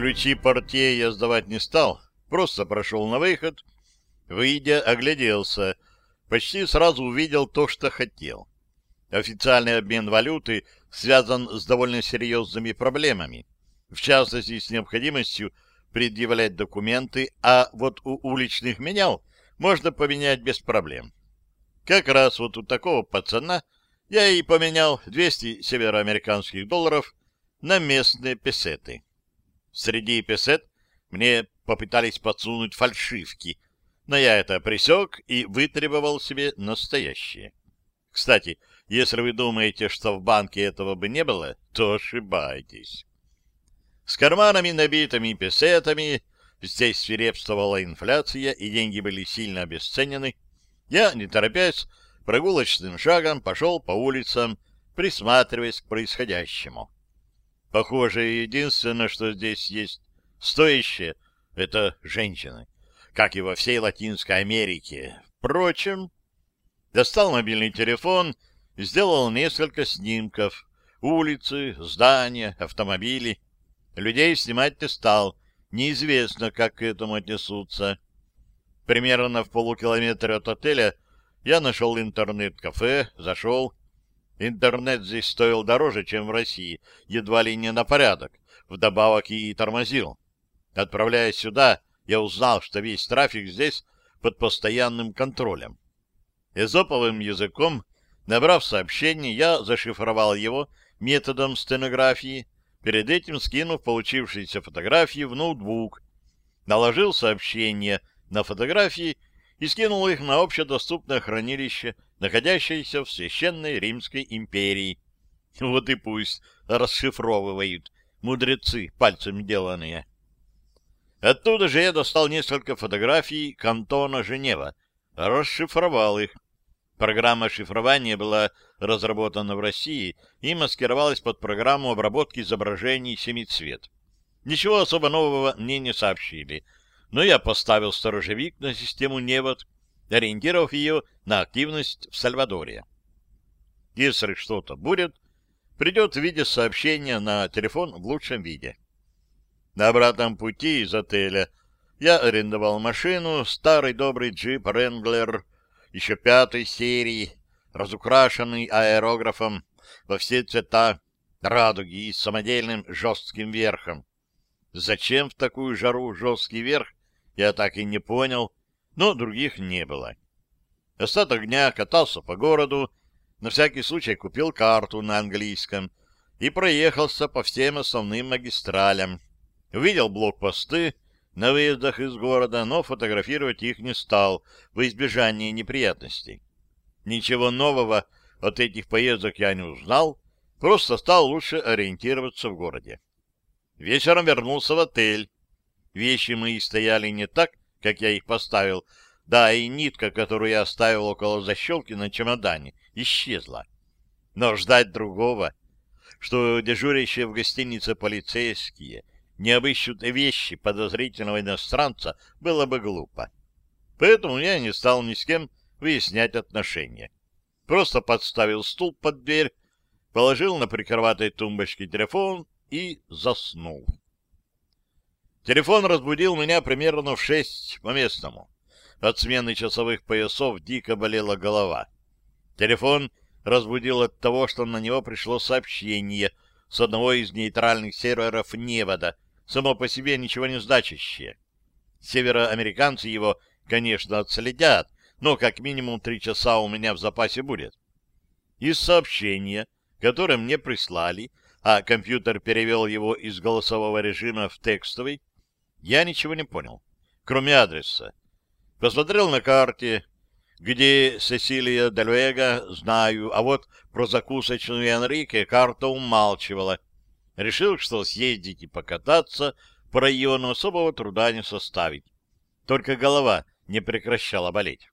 Ключи портье я сдавать не стал, просто прошел на выход, выйдя, огляделся, почти сразу увидел то, что хотел. Официальный обмен валюты связан с довольно серьезными проблемами, в частности, с необходимостью предъявлять документы, а вот у уличных менял можно поменять без проблем. Как раз вот у такого пацана я и поменял 200 североамериканских долларов на местные песеты. Среди песет мне попытались подсунуть фальшивки, но я это пресек и вытребовал себе настоящие. Кстати, если вы думаете, что в банке этого бы не было, то ошибаетесь. С карманами, набитыми песетами, здесь свирепствовала инфляция, и деньги были сильно обесценены, я, не торопясь, прогулочным шагом пошел по улицам, присматриваясь к происходящему. Похоже, единственное, что здесь есть стоящее, — это женщины, как и во всей Латинской Америке. Впрочем, достал мобильный телефон сделал несколько снимков. Улицы, здания, автомобили. Людей снимать не стал. Неизвестно, как к этому отнесутся. Примерно в полукилометре от отеля я нашел интернет-кафе, зашел. Интернет здесь стоил дороже, чем в России, едва ли не на порядок. Вдобавок и тормозил. Отправляясь сюда, я узнал, что весь трафик здесь под постоянным контролем. Эзоповым языком, набрав сообщение, я зашифровал его методом стенографии, перед этим скинув получившиеся фотографии в ноутбук, наложил сообщение на фотографии и скинул их на общедоступное хранилище, находящееся в Священной Римской империи. Вот и пусть расшифровывают мудрецы пальцем деланные. Оттуда же я достал несколько фотографий кантона Женева, расшифровал их. Программа шифрования была разработана в России и маскировалась под программу обработки изображений семицвет. Ничего особо нового мне не сообщили — но я поставил сторожевик на систему невод, ориентировав ее на активность в Сальвадоре. Если что-то будет, придет в виде сообщения на телефон в лучшем виде. На обратном пути из отеля я арендовал машину, старый добрый джип «Ренглер», еще пятой серии, разукрашенный аэрографом во все цвета радуги и с самодельным жестким верхом. Зачем в такую жару жесткий верх, я так и не понял, но других не было. Остаток дня катался по городу, на всякий случай купил карту на английском и проехался по всем основным магистралям. Увидел блокпосты на выездах из города, но фотографировать их не стал во избежание неприятностей. Ничего нового от этих поездок я не узнал, просто стал лучше ориентироваться в городе. Вечером вернулся в отель, Вещи мои стояли не так, как я их поставил, да и нитка, которую я оставил около защелки на чемодане, исчезла. Но ждать другого, что дежурящие в гостинице полицейские не обыщут вещи подозрительного иностранца, было бы глупо. Поэтому я не стал ни с кем выяснять отношения. Просто подставил стул под дверь, положил на прикроватой тумбочке телефон и заснул. Телефон разбудил меня примерно в шесть по местному. От смены часовых поясов дико болела голова. Телефон разбудил от того, что на него пришло сообщение с одного из нейтральных серверов Невода, само по себе ничего не значащее. Североамериканцы его, конечно, отследят, но как минимум три часа у меня в запасе будет. Из сообщения, которое мне прислали, а компьютер перевел его из голосового режима в текстовый, я ничего не понял, кроме адреса. Посмотрел на карте, где Сесилия Дельвега, знаю, а вот про закусочную Энрике карта умалчивала. Решил, что съездить и покататься по району особого труда не составит. Только голова не прекращала болеть.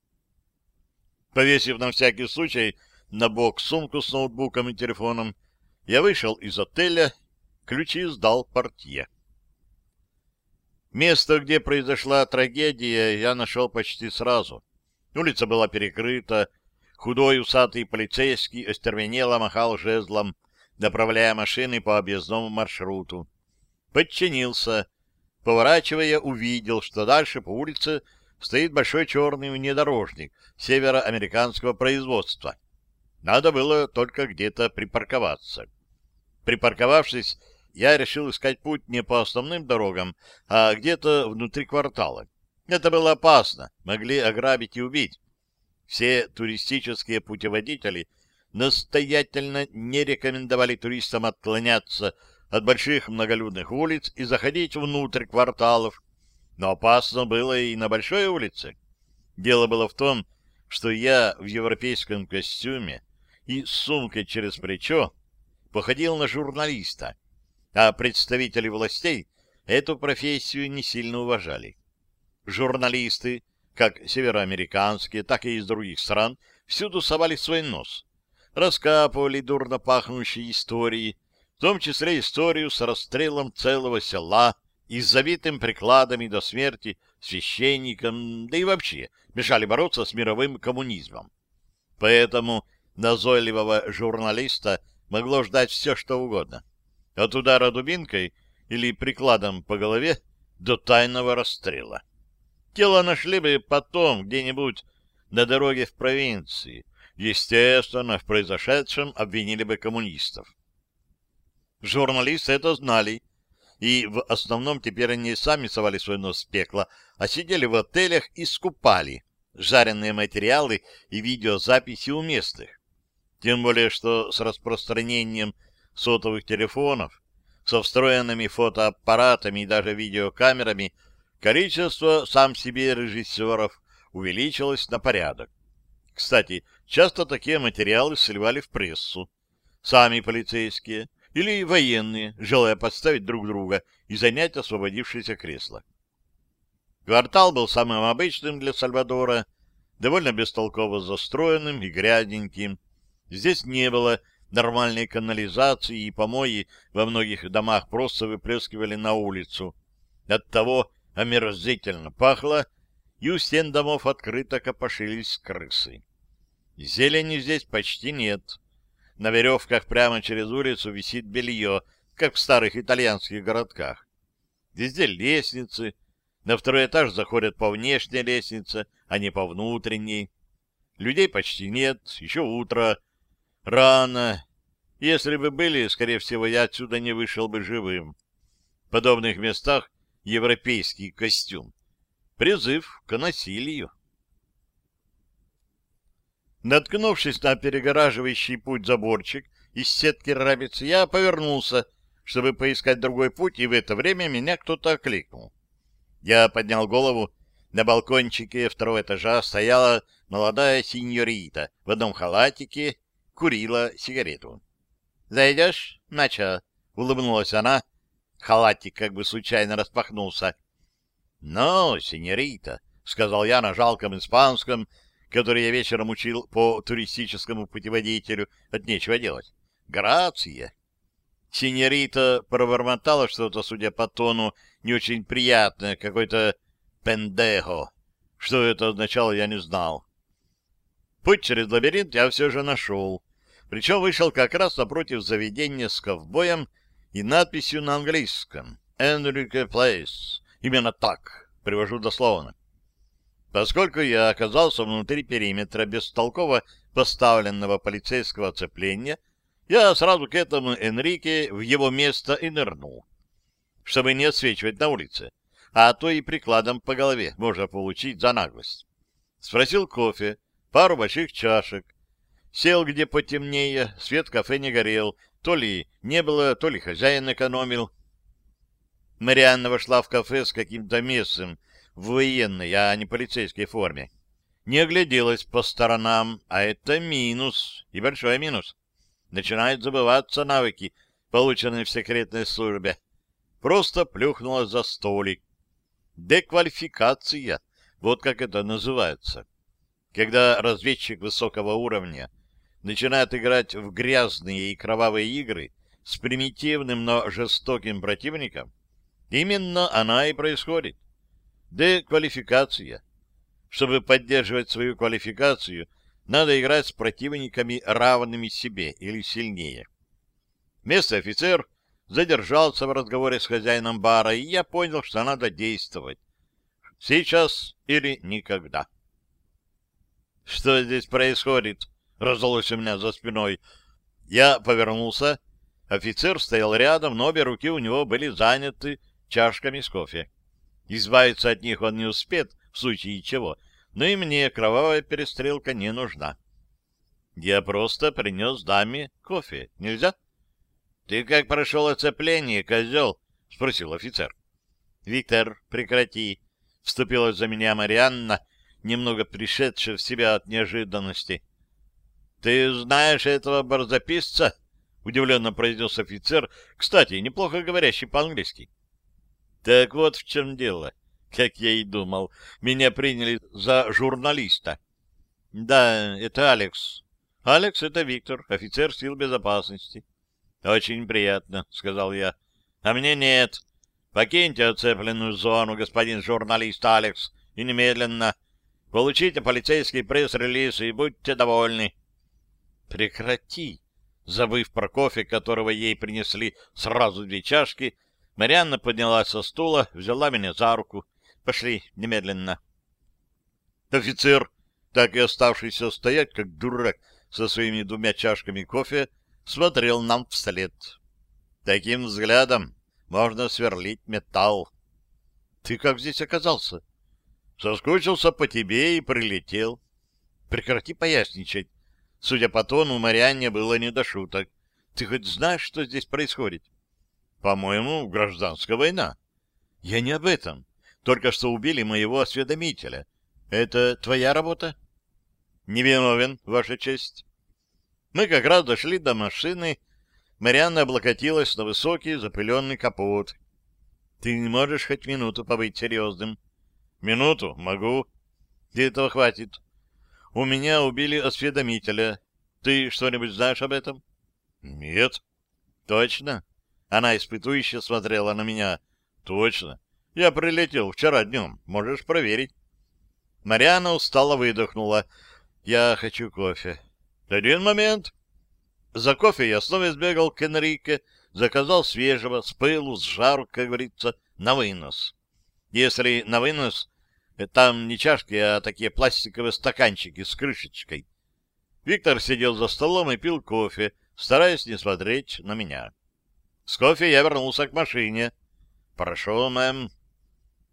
Повесив на всякий случай на бок сумку с ноутбуком и телефоном, я вышел из отеля, ключи сдал портье. Место, где произошла трагедия, я нашел почти сразу. Улица была перекрыта, худой усатый полицейский остервенело махал жезлом, направляя машины по объездному маршруту. Подчинился, Поворачивая, увидел, что дальше по улице стоит большой черный внедорожник североамериканского производства. Надо было только где-то припарковаться. Припарковавшись, я решил искать путь не по основным дорогам, а где-то внутри квартала. Это было опасно, могли ограбить и убить. Все туристические путеводители настоятельно не рекомендовали туристам отклоняться от больших многолюдных улиц и заходить внутрь кварталов, но опасно было и на большой улице. Дело было в том, что я в европейском костюме и с сумкой через плечо походил на журналиста, а представители властей эту профессию не сильно уважали. Журналисты, как североамериканские, так и из других стран, всюду совали свой нос, раскапывали дурно пахнущие истории, в том числе историю с расстрелом целого села и с забитым прикладами до смерти священником, да и вообще мешали бороться с мировым коммунизмом. Поэтому назойливого журналиста могло ждать все, что угодно. От удара дубинкой или прикладом по голове до тайного расстрела. Тело нашли бы потом где-нибудь на дороге в провинции. Естественно, в произошедшем обвинили бы коммунистов. Журналисты это знали, и в основном теперь они сами совали свой нос в пекло, а сидели в отелях и скупали жареные материалы и видеозаписи у местных. Тем более, что с распространением сотовых телефонов, со встроенными фотоаппаратами и даже видеокамерами, количество сам себе режиссеров увеличилось на порядок. Кстати, часто такие материалы сливали в прессу. Сами полицейские или военные, желая подставить друг друга и занять освободившееся кресло. Квартал был самым обычным для Сальвадора, довольно бестолково застроенным и грязненьким, Здесь не было нормальной канализации, и помои во многих домах просто выплескивали на улицу. Оттого омерзительно пахло, и у стен домов открыто копошились крысы. Зелени здесь почти нет. На веревках прямо через улицу висит белье, как в старых итальянских городках. Везде лестницы. На второй этаж заходят по внешней лестнице, а не по внутренней. Людей почти нет, еще утро, Рано. Если бы были, скорее всего, я отсюда не вышел бы живым. В подобных местах европейский костюм. Призыв к насилию. Наткнувшись на перегораживающий путь заборчик из сетки рабицы, я повернулся, чтобы поискать другой путь, и в это время меня кто-то окликнул. Я поднял голову. На балкончике второго этажа стояла молодая синьорита в одном халатике курила сигарету. «Зайдешь, Начо?» — улыбнулась она. Халатик как бы случайно распахнулся. «Ну, синьорита», — сказал я на жалком испанском, который я вечером учил по туристическому путеводителю, от нечего делать. «Грация». Синьорита пробормотала что-то, судя по тону, не очень приятное, какой-то пендехо. Что это означало, я не знал. Путь через лабиринт я все же нашел. Причем вышел как раз напротив заведения с ковбоем и надписью на английском «Энрике Плейс». Именно так, привожу дословно. Поскольку я оказался внутри периметра бестолково поставленного полицейского оцепления, я сразу к этому Энрике в его место и нырнул, чтобы не отсвечивать на улице, а то и прикладом по голове можно получить за наглость. Спросил кофе, пару больших чашек, Сел где потемнее, свет кафе не горел, то ли не было, то ли хозяин экономил. Марианна вошла в кафе с каким-то местом в военной, а не полицейской форме. Не огляделась по сторонам, а это минус, и большой минус. Начинают забываться навыки, полученные в секретной службе. Просто плюхнулась за столик. Деквалификация, вот как это называется. Когда разведчик высокого уровня начинает играть в грязные и кровавые игры с примитивным, но жестоким противником, именно она и происходит. Деквалификация. Чтобы поддерживать свою квалификацию, надо играть с противниками, равными себе или сильнее. Местный офицер задержался в разговоре с хозяином бара, и я понял, что надо действовать. Сейчас или никогда. «Что здесь происходит?» — раздалось у меня за спиной. Я повернулся. Офицер стоял рядом, но обе руки у него были заняты чашками с кофе. Избавиться от них он не успеет, в случае чего, но и мне кровавая перестрелка не нужна. Я просто принес даме кофе. Нельзя? — Ты как прошел оцепление, козел? — спросил офицер. — Виктор, прекрати. Вступилась за меня Марианна, немного пришедшая в себя от неожиданности. — Ты знаешь этого барзаписца? — удивленно произнес офицер, кстати, неплохо говорящий по-английски. — Так вот в чем дело. Как я и думал, меня приняли за журналиста. — Да, это Алекс. Алекс — это Виктор, офицер сил безопасности. —— Очень приятно, — сказал я. — А мне нет. Покиньте оцепленную зону, господин журналист Алекс, и немедленно. Получите полицейский пресс-релиз и будьте довольны. — Прекрати! Забыв про кофе, которого ей принесли сразу две чашки, Марианна поднялась со стула, взяла меня за руку. Пошли немедленно. Офицер, так и оставшийся стоять, как дурак, со своими двумя чашками кофе, смотрел нам вслед. Таким взглядом можно сверлить металл. Ты как здесь оказался? Соскучился по тебе и прилетел. Прекрати поясничать. Судя по тону, Марианне было не до шуток. Ты хоть знаешь, что здесь происходит? По-моему, гражданская война. Я не об этом. Только что убили моего осведомителя. Это твоя работа? Невиновен, Ваша честь. Мы как раз дошли до машины. Марианна облокотилась на высокий запыленный капот. — Ты не можешь хоть минуту побыть серьезным? — Минуту? Могу. — Этого хватит. У меня убили осведомителя. Ты что-нибудь знаешь об этом? — Нет. — Точно? Она испытующе смотрела на меня. — Точно. Я прилетел вчера днем. Можешь проверить. Марианна устало выдохнула. — Я хочу кофе. Один момент. За кофе я снова сбегал к Энрике, заказал свежего, с пылу, с жару, как говорится, на вынос. Если на вынос, там не чашки, а такие пластиковые стаканчики с крышечкой. Виктор сидел за столом и пил кофе, стараясь не смотреть на меня. С кофе я вернулся к машине. «Прошу, мэм».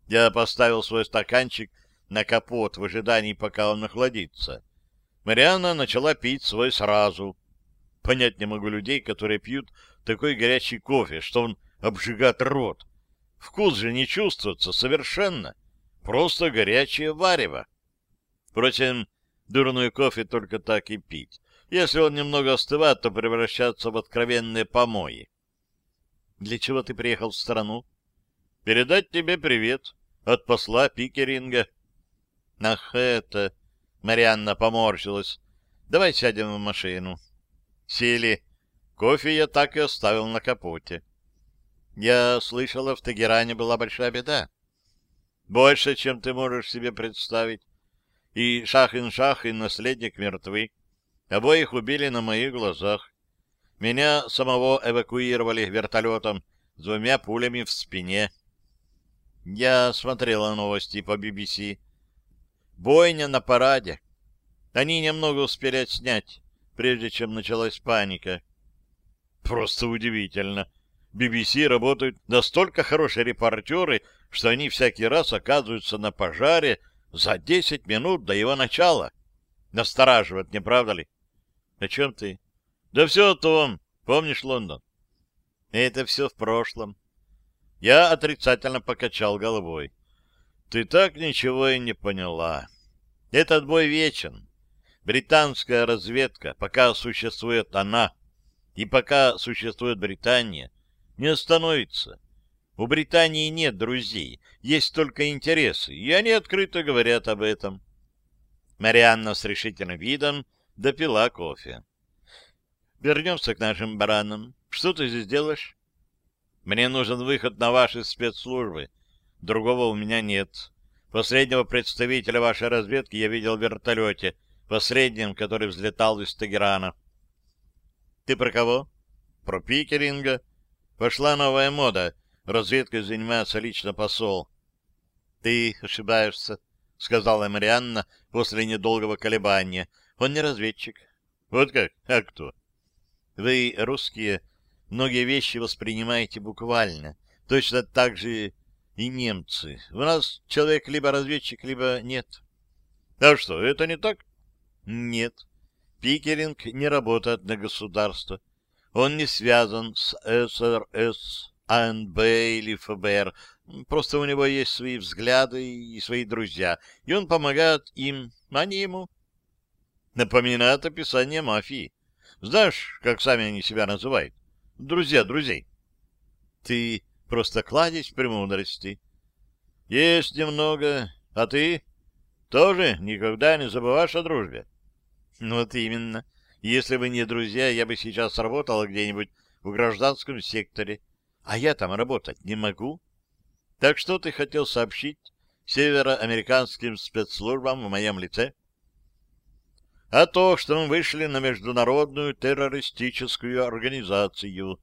Я поставил свой стаканчик на капот в ожидании, пока он охладится. Марианна начала пить свой сразу. Понять не могу людей, которые пьют такой горячий кофе, что он обжигает рот. Вкус же не чувствуется совершенно. Просто горячее варево. Впрочем, дурной кофе только так и пить. Если он немного остывает, то превращается в откровенные помои. Для чего ты приехал в страну? Передать тебе привет от посла Пикеринга. Ах, это... Марианна поморщилась. «Давай сядем в машину». Сели. Кофе я так и оставил на капоте. Я слышала, в Тегеране была большая беда. Больше, чем ты можешь себе представить. И Шахин-Шах, и наследник мертвы. Обоих убили на моих глазах. Меня самого эвакуировали вертолетом с двумя пулями в спине. Я смотрела новости по BBC. Бойня на параде. Они немного успели отснять, прежде чем началась паника. Просто удивительно. BBC работают настолько хорошие репортеры, что они всякий раз оказываются на пожаре за 10 минут до его начала. Настораживает, не правда ли? О чем ты? Да все о том. Помнишь Лондон? Это все в прошлом. Я отрицательно покачал головой. Ты так ничего и не поняла. Этот бой вечен. Британская разведка, пока существует она, и пока существует Британия, не остановится. У Британии нет друзей, есть только интересы, и они открыто говорят об этом. Марианна с решительным видом допила кофе. Вернемся к нашим баранам. Что ты здесь делаешь? Мне нужен выход на ваши спецслужбы. Другого у меня нет. Последнего представителя вашей разведки я видел в вертолете, последнем, который взлетал из Тегерана. Ты про кого? Про Пикеринга. Пошла новая мода. Разведкой занимается лично посол. — Ты ошибаешься, — сказала Марианна после недолгого колебания. — Он не разведчик. — Вот как? А кто? — Вы, русские, многие вещи воспринимаете буквально. Точно так же и немцы. У нас человек либо разведчик, либо нет. — А что, это не так? — Нет. Пикеринг не работает на государство. Он не связан с СРС, АНБ или ФБР. Просто у него есть свои взгляды и свои друзья, и он помогает им, а не ему. Напоминает описание мафии. Знаешь, как сами они себя называют? Друзья друзей. Ты просто кладезь премудрости. Есть немного. А ты? Тоже никогда не забываешь о дружбе? Вот именно. Если бы не друзья, я бы сейчас работала где-нибудь в гражданском секторе. А я там работать не могу. Так что ты хотел сообщить североамериканским спецслужбам в моем лице? А то, что мы вышли на международную террористическую организацию.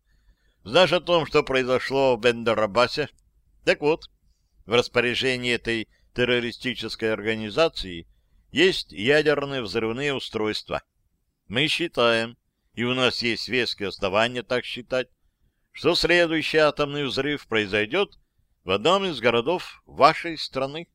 Знаешь о том, что произошло в Бендерабасе? Так вот, в распоряжении этой террористической организации есть ядерные взрывные устройства — мы считаем, и у нас есть веские основания так считать, что следующий атомный взрыв произойдет в одном из городов вашей страны.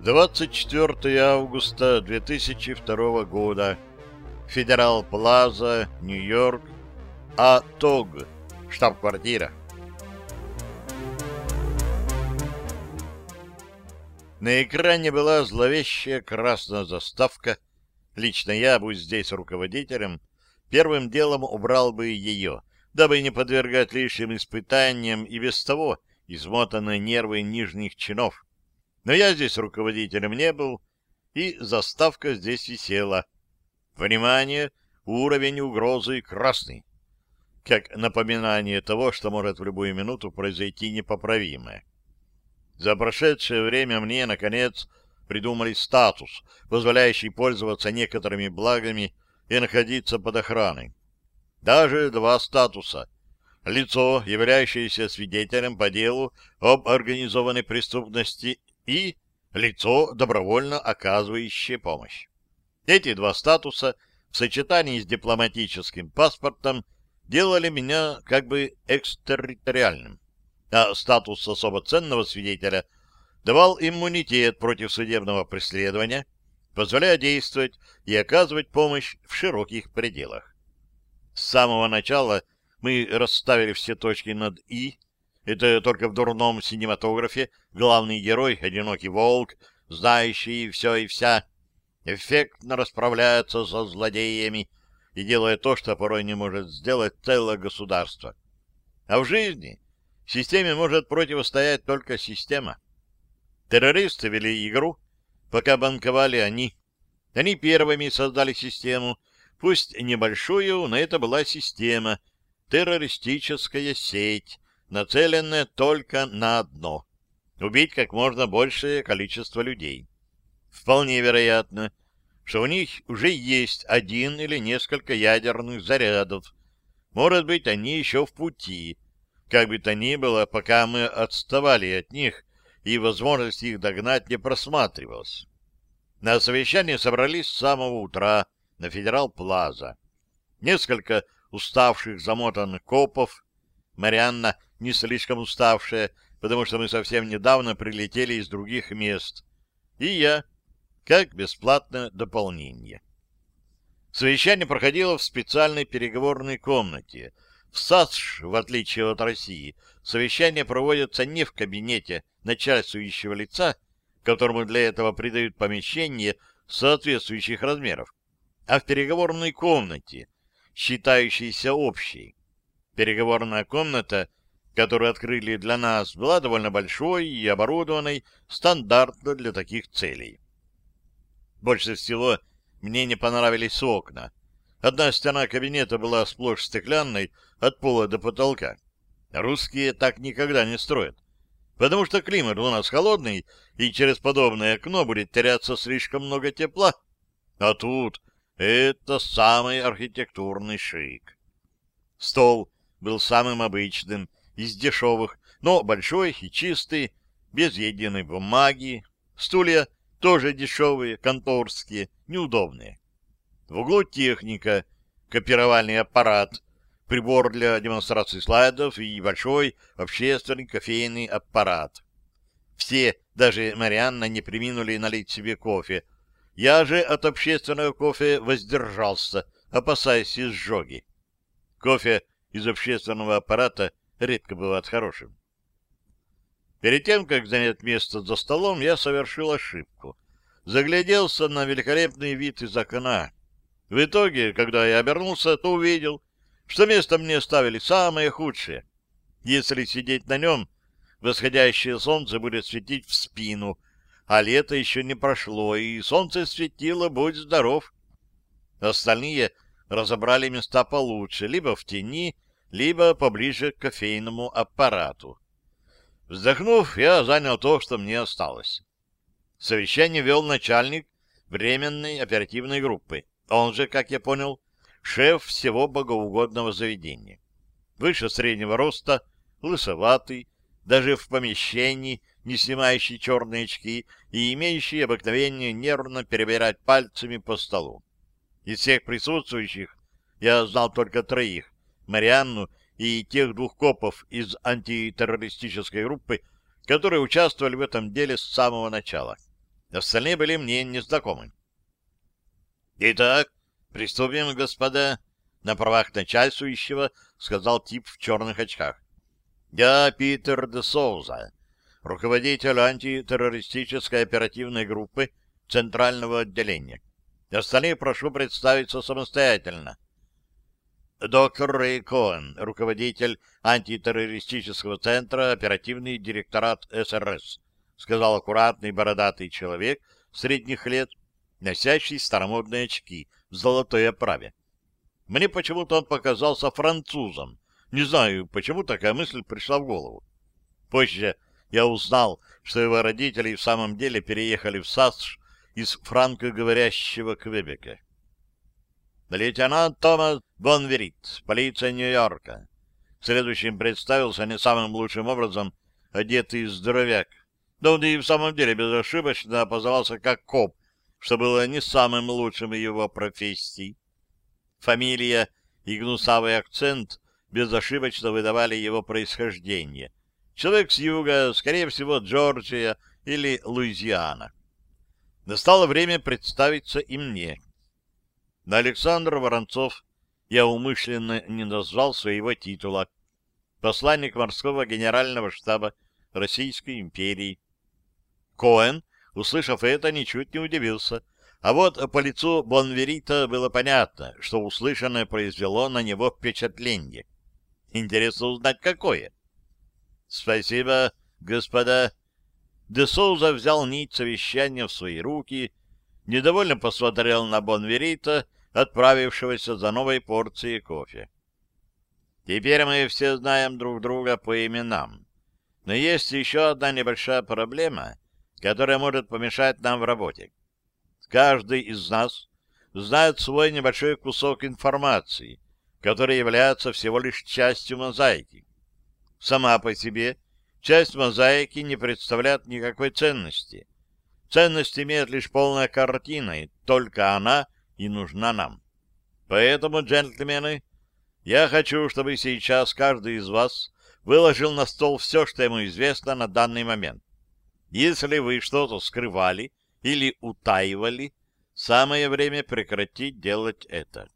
Двадцать четвертое августа две тысячи второго года. Федерал Плаза, Нью-Йорк. А-Тог штаб-квартира. На экране была зловещая красная заставка. Лично я, будь здесь руководителем, первым делом убрал бы ее, дабы не подвергать лишним испытаниям и без того измотанные нервы нижних чинов. Но я здесь руководителем не был, и заставка здесь висела. Внимание! Уровень угрозы красный как напоминание того, что может в любую минуту произойти непоправимое. За прошедшее время мне, наконец, придумали статус, позволяющий пользоваться некоторыми благами и находиться под охраной. Даже два статуса. Лицо, являющееся свидетелем по делу об организованной преступности, и лицо, добровольно оказывающее помощь. Эти два статуса в сочетании с дипломатическим паспортом – делали меня как бы экстерриториальным, а статус особо ценного свидетеля давал иммунитет против судебного преследования, позволяя действовать и оказывать помощь в широких пределах. С самого начала мы расставили все точки над «и», это только в дурном синематографе главный герой, одинокий волк, знающий все и вся, эффектно расправляется со злодеями, и делая то, что порой не может сделать целое государство. А в жизни системе может противостоять только система. Террористы вели игру, пока банковали они. Они первыми создали систему, пусть небольшую, но это была система, террористическая сеть, нацеленная только на одно — убить как можно большее количество людей. Вполне вероятно, что у них уже есть один или несколько ядерных зарядов. Может быть, они еще в пути. Как бы то ни было, пока мы отставали от них, и возможность их догнать не просматривалась. На совещании собрались с самого утра на Федерал Плаза. Несколько уставших замотанных копов, Марианна не слишком уставшая, потому что мы совсем недавно прилетели из других мест, и я, как бесплатное дополнение. Совещание проходило в специальной переговорной комнате. В САСШ, в отличие от России, совещания проводятся не в кабинете начальствующего лица, которому для этого придают помещение соответствующих размеров, а в переговорной комнате, считающейся общей. Переговорная комната, которую открыли для нас, была довольно большой и оборудованной стандартно для таких целей. Больше всего мне не понравились окна. Одна стена кабинета была сплошь стеклянной от пола до потолка. Русские так никогда не строят. потому что климат у нас холодный, и через подобное окно будет теряться слишком много тепла. А тут это самый архитектурный шик. Стол был самым обычным, из дешевых, но большой и чистый, без единой бумаги. Стулья тоже дешевые, конторские, неудобные. В углу техника, копировальный аппарат, прибор для демонстрации слайдов и большой общественный кофейный аппарат. Все, даже Марианна, не приминули налить себе кофе. Я же от общественного кофе воздержался, опасаясь изжоги. Кофе из общественного аппарата редко бывает хорошим. Перед тем, как занять место за столом, я совершил ошибку. Загляделся на великолепный вид из окна. В итоге, когда я обернулся, то увидел, что место мне оставили самое худшее. Если сидеть на нем, восходящее солнце будет светить в спину, а лето еще не прошло, и солнце светило, будь здоров. Остальные разобрали места получше, либо в тени, либо поближе к кофейному аппарату. Вздохнув, я занял то, что мне осталось. Совещание вел начальник временной оперативной группы. Он же, как я понял, шеф всего богоугодного заведения. Выше среднего роста, лысоватый, даже в помещении, не снимающий черные очки и имеющий обыкновение нервно перебирать пальцами по столу. Из всех присутствующих я знал только троих — Марианну и тех двух копов из антитеррористической группы, которые участвовали в этом деле с самого начала. Остальные были мне незнакомы. «Итак, приступим, господа», — на правах начальствующего сказал тип в черных очках. «Я Питер де Соуза, руководитель антитеррористической оперативной группы Центрального отделения. Остальные прошу представиться самостоятельно». Доктор Рэй руководитель антитеррористического центра, оперативный директорат СРС, сказал аккуратный бородатый человек средних лет, носящий старомодные очки в золотой оправе. Мне почему-то он показался французом. Не знаю, почему такая мысль пришла в голову. Позже я узнал, что его родители в самом деле переехали в САСШ из франкоговорящего Квебека. Лейтенант Томас Бонверит, полиция Нью-Йорка. Следующим представился не самым лучшим образом одетый здоровяк. Да он и в самом деле безошибочно опознавался как коп, что было не самым лучшим его профессией. Фамилия и гнусавый акцент безошибочно выдавали его происхождение. Человек с юга, скорее всего, Джорджия или Луизиана. Настало время представиться и мне. На Александр Воронцов я умышленно не назвал своего титула. Посланник морского генерального штаба Российской империи. Коэн, услышав это, ничуть не удивился. А вот по лицу Бонверита было понятно, что услышанное произвело на него впечатление. Интересно узнать, какое. «Спасибо, господа». Де Соуза взял нить совещания в свои руки, недовольно посмотрел на Бонверита отправившегося за новой порцией кофе. Теперь мы все знаем друг друга по именам. Но есть еще одна небольшая проблема, которая может помешать нам в работе. Каждый из нас знает свой небольшой кусок информации, который является всего лишь частью мозаики. Сама по себе часть мозаики не представляет никакой ценности. Ценность имеет лишь полная картина, и только она — и нужна нам. Поэтому, джентльмены, я хочу, чтобы сейчас каждый из вас выложил на стол все, что ему известно на данный момент. Если вы что-то скрывали или утаивали, самое время прекратить делать это.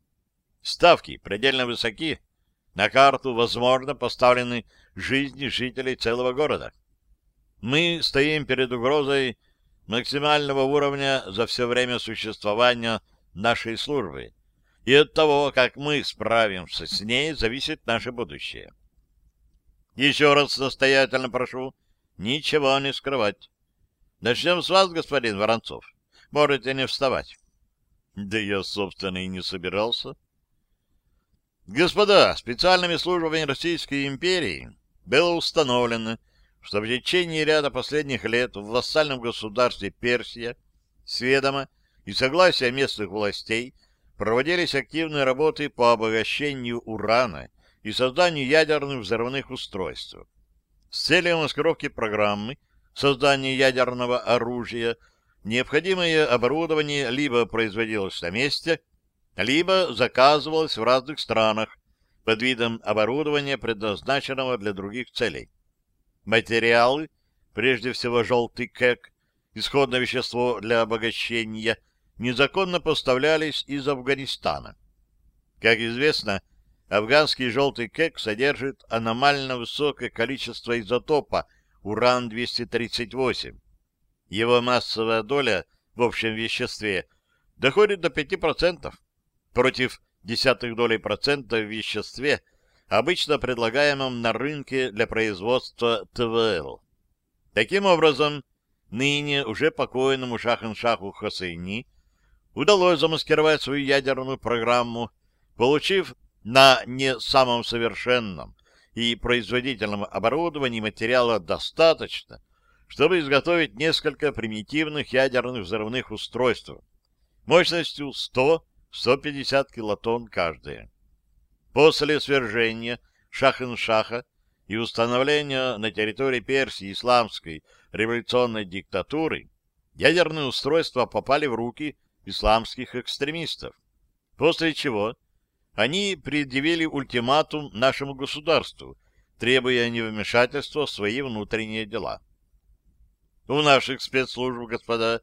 Ставки предельно высоки. На карту, возможно, поставлены жизни жителей целого города. Мы стоим перед угрозой максимального уровня за все время существования нашей службы, и от того, как мы справимся с ней, зависит наше будущее. Еще раз настоятельно прошу ничего не скрывать. Начнем с вас, господин Воронцов. Можете не вставать. Да я, собственно, и не собирался. Господа, специальными службами Российской империи было установлено, что в течение ряда последних лет в вассальном государстве Персия с ведома и согласия местных властей проводились активные работы по обогащению урана и созданию ядерных взрывных устройств. С целью маскировки программы создания ядерного оружия необходимое оборудование либо производилось на месте, либо заказывалось в разных странах под видом оборудования, предназначенного для других целей. Материалы, прежде всего желтый кэк, исходное вещество для обогащения, незаконно поставлялись из Афганистана. Как известно, афганский желтый кек содержит аномально высокое количество изотопа уран-238. Его массовая доля в общем веществе доходит до 5%, против десятых долей процента в веществе, обычно предлагаемом на рынке для производства ТВЛ. Таким образом, ныне уже покойному Шахен-Шаху Хосейни удалось замаскировать свою ядерную программу, получив на не самом совершенном и производительном оборудовании материала достаточно, чтобы изготовить несколько примитивных ядерных взрывных устройств мощностью 100-150 килотонн каждое. После свержения Шахен-Шаха и установления на территории Персии исламской революционной диктатуры ядерные устройства попали в руки исламских экстремистов, после чего они предъявили ультиматум нашему государству, требуя невмешательства в свои внутренние дела. У наших спецслужб, господа,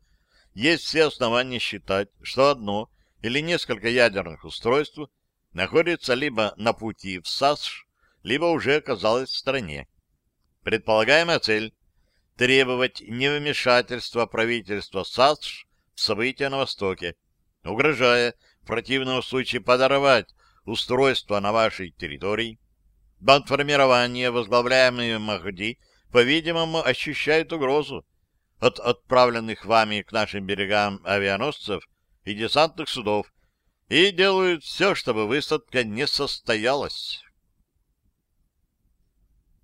есть все основания считать, что одно или несколько ядерных устройств находится либо на пути в САСШ, либо уже оказалось в стране. Предполагаемая цель — требовать невмешательства правительства САСШ события на Востоке, угрожая в противном случае подорвать устройство на вашей территории. Бандформирование, возглавляемое Махди, по-видимому, ощущает угрозу от отправленных вами к нашим берегам авианосцев и десантных судов и делают все, чтобы высадка не состоялась.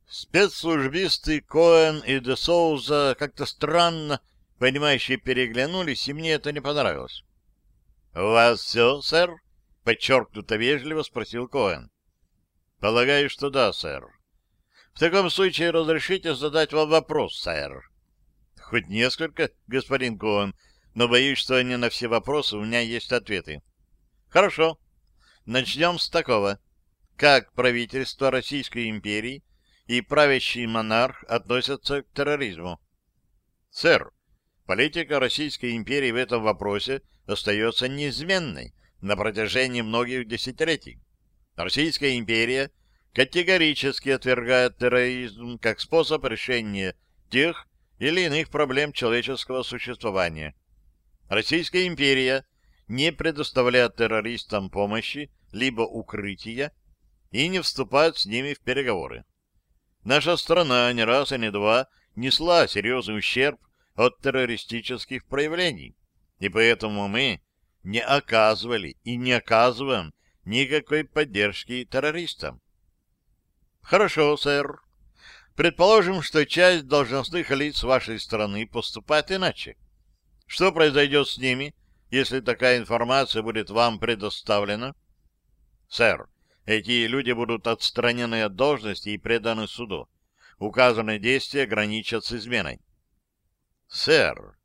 Спецслужбисты Коэн и Де Соуза как-то странно, понимающие, переглянулись, и мне это не понравилось. — У вас все, сэр? — подчеркнуто вежливо спросил Коэн. — Полагаю, что да, сэр. — В таком случае разрешите задать вам вопрос, сэр. — Хоть несколько, господин Коэн, но боюсь, что не на все вопросы у меня есть ответы. — Хорошо. Начнем с такого. Как правительство Российской империи и правящий монарх относятся к терроризму? Сэр, политика Российской империи в этом вопросе остается неизменной на протяжении многих десятилетий. Российская империя категорически отвергает терроризм как способ решения тех или иных проблем человеческого существования. Российская империя не предоставляет террористам помощи либо укрытия и не вступает с ними в переговоры. Наша страна не раз и не два несла серьезный ущерб от террористических проявлений, и поэтому мы не оказывали и не оказываем никакой поддержки террористам. Хорошо, сэр. Предположим, что часть должностных лиц вашей страны поступает иначе. Что произойдет с ними, если такая информация будет вам предоставлена? Сэр, эти люди будут отстранены от должности и преданы суду. Указанные действия граничат с изменой. Сэр,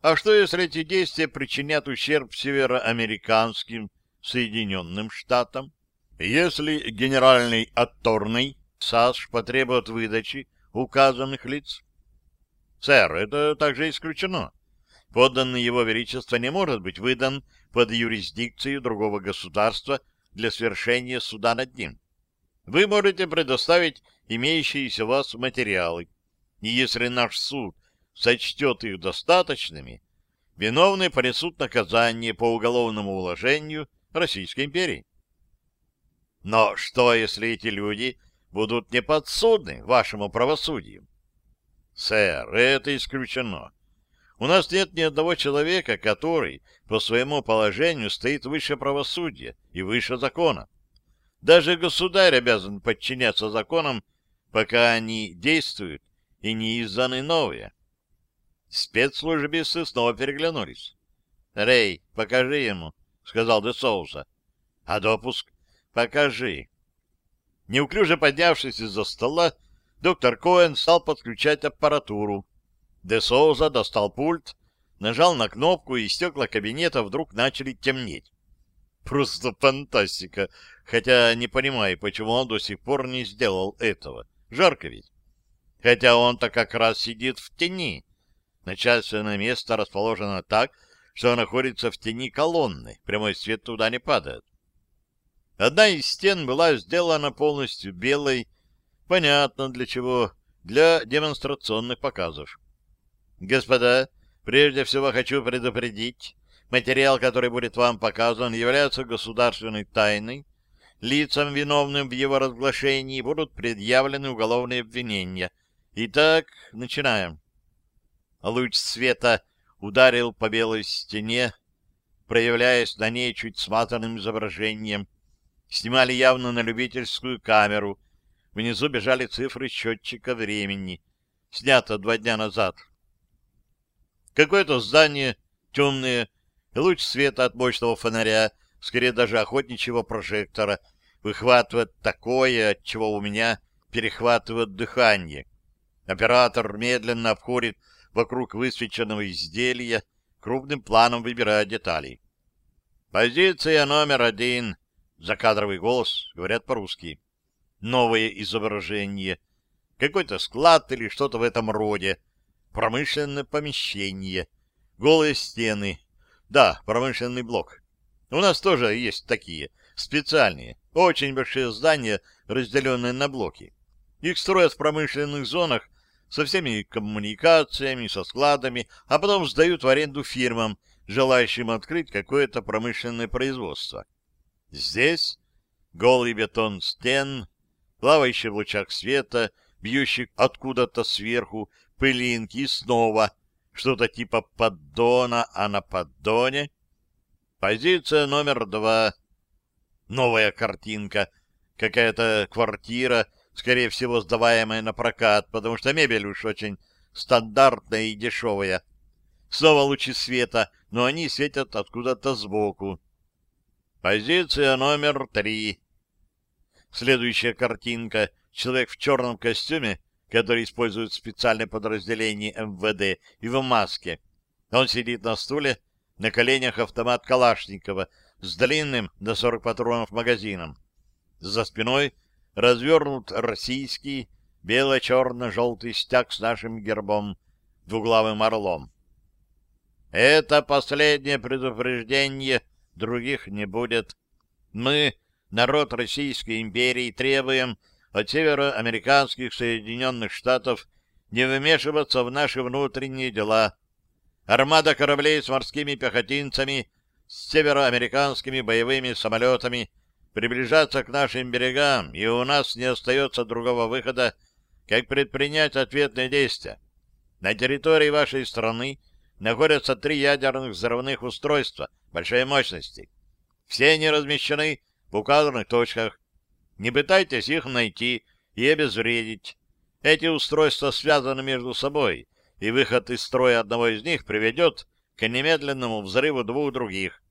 а что, если эти действия причинят ущерб североамериканским Соединенным Штатам? Если генеральный отторный САСШ потребует выдачи указанных лиц? Сэр, это также исключено. Подданный его величество не может быть выдан под юрисдикцию другого государства для свершения суда над ним. Вы можете предоставить имеющиеся у вас материалы, и если наш суд сочтет их достаточными, виновные понесут наказание по уголовному уложению Российской империи. Но что, если эти люди будут неподсудны вашему правосудию? Сэр, это исключено. У нас нет ни одного человека, который по своему положению стоит выше правосудия и выше закона. Даже государь обязан подчиняться законам, пока они действуют, и не изданы новые. Спецслужбисты снова переглянулись. — Рэй, покажи ему, — сказал Де Соуса. — А допуск? — Покажи. Неуклюже поднявшись из-за стола, доктор Коэн стал подключать аппаратуру. Де Соуза достал пульт, нажал на кнопку, и стекла кабинета вдруг начали темнеть. Просто фантастика, хотя не понимаю, почему он до сих пор не сделал этого. Жарко ведь. Хотя он-то как раз сидит в тени. Начальственное место расположено так, что находится в тени колонны, прямой свет туда не падает. Одна из стен была сделана полностью белой, понятно для чего, для демонстрационных показов. Господа, прежде всего хочу предупредить, материал, который будет вам показан, является государственной тайной. Лицам, виновным в его разглашении, будут предъявлены уголовные обвинения. Итак, начинаем. Луч света ударил по белой стене, проявляясь на ней чуть сматанным изображением. Снимали явно на любительскую камеру. Внизу бежали цифры счетчика времени. Снято два дня назад. Какое-то здание, темное, луч света от мощного фонаря, скорее даже охотничьего прожектора, выхватывает такое, от чего у меня перехватывает дыхание. Оператор медленно обходит вокруг высвеченного изделия, крупным планом выбирая детали. Позиция номер один. Закадровый голос, говорят по-русски. Новое изображение. Какой-то склад или что-то в этом роде промышленное помещение, голые стены. Да, промышленный блок. У нас тоже есть такие, специальные, очень большие здания, разделенные на блоки. Их строят в промышленных зонах со всеми коммуникациями, со складами, а потом сдают в аренду фирмам, желающим открыть какое-то промышленное производство. Здесь голый бетон стен, плавающий в лучах света, бьющий откуда-то сверху пылинки и снова что-то типа поддона, а на поддоне... Позиция номер два. Новая картинка. Какая-то квартира, скорее всего, сдаваемая на прокат, потому что мебель уж очень стандартная и дешевая. Снова лучи света, но они светят откуда-то сбоку. Позиция номер три. Следующая картинка. Человек в черном костюме который используют специальное подразделение МВД, и в маске. Он сидит на стуле, на коленях автомат Калашникова с длинным до 40 патронов магазином. За спиной развернут российский бело-черно-желтый стяг с нашим гербом, двуглавым орлом. Это последнее предупреждение, других не будет. Мы, народ Российской империи, требуем от североамериканских Соединенных Штатов не вмешиваться в наши внутренние дела. Армада кораблей с морскими пехотинцами, с североамериканскими боевыми самолетами приближаться к нашим берегам, и у нас не остается другого выхода, как предпринять ответные действия. На территории вашей страны находятся три ядерных взрывных устройства большой мощности. Все они размещены в указанных точках, не пытайтесь их найти и обезвредить. Эти устройства связаны между собой, и выход из строя одного из них приведет к немедленному взрыву двух других.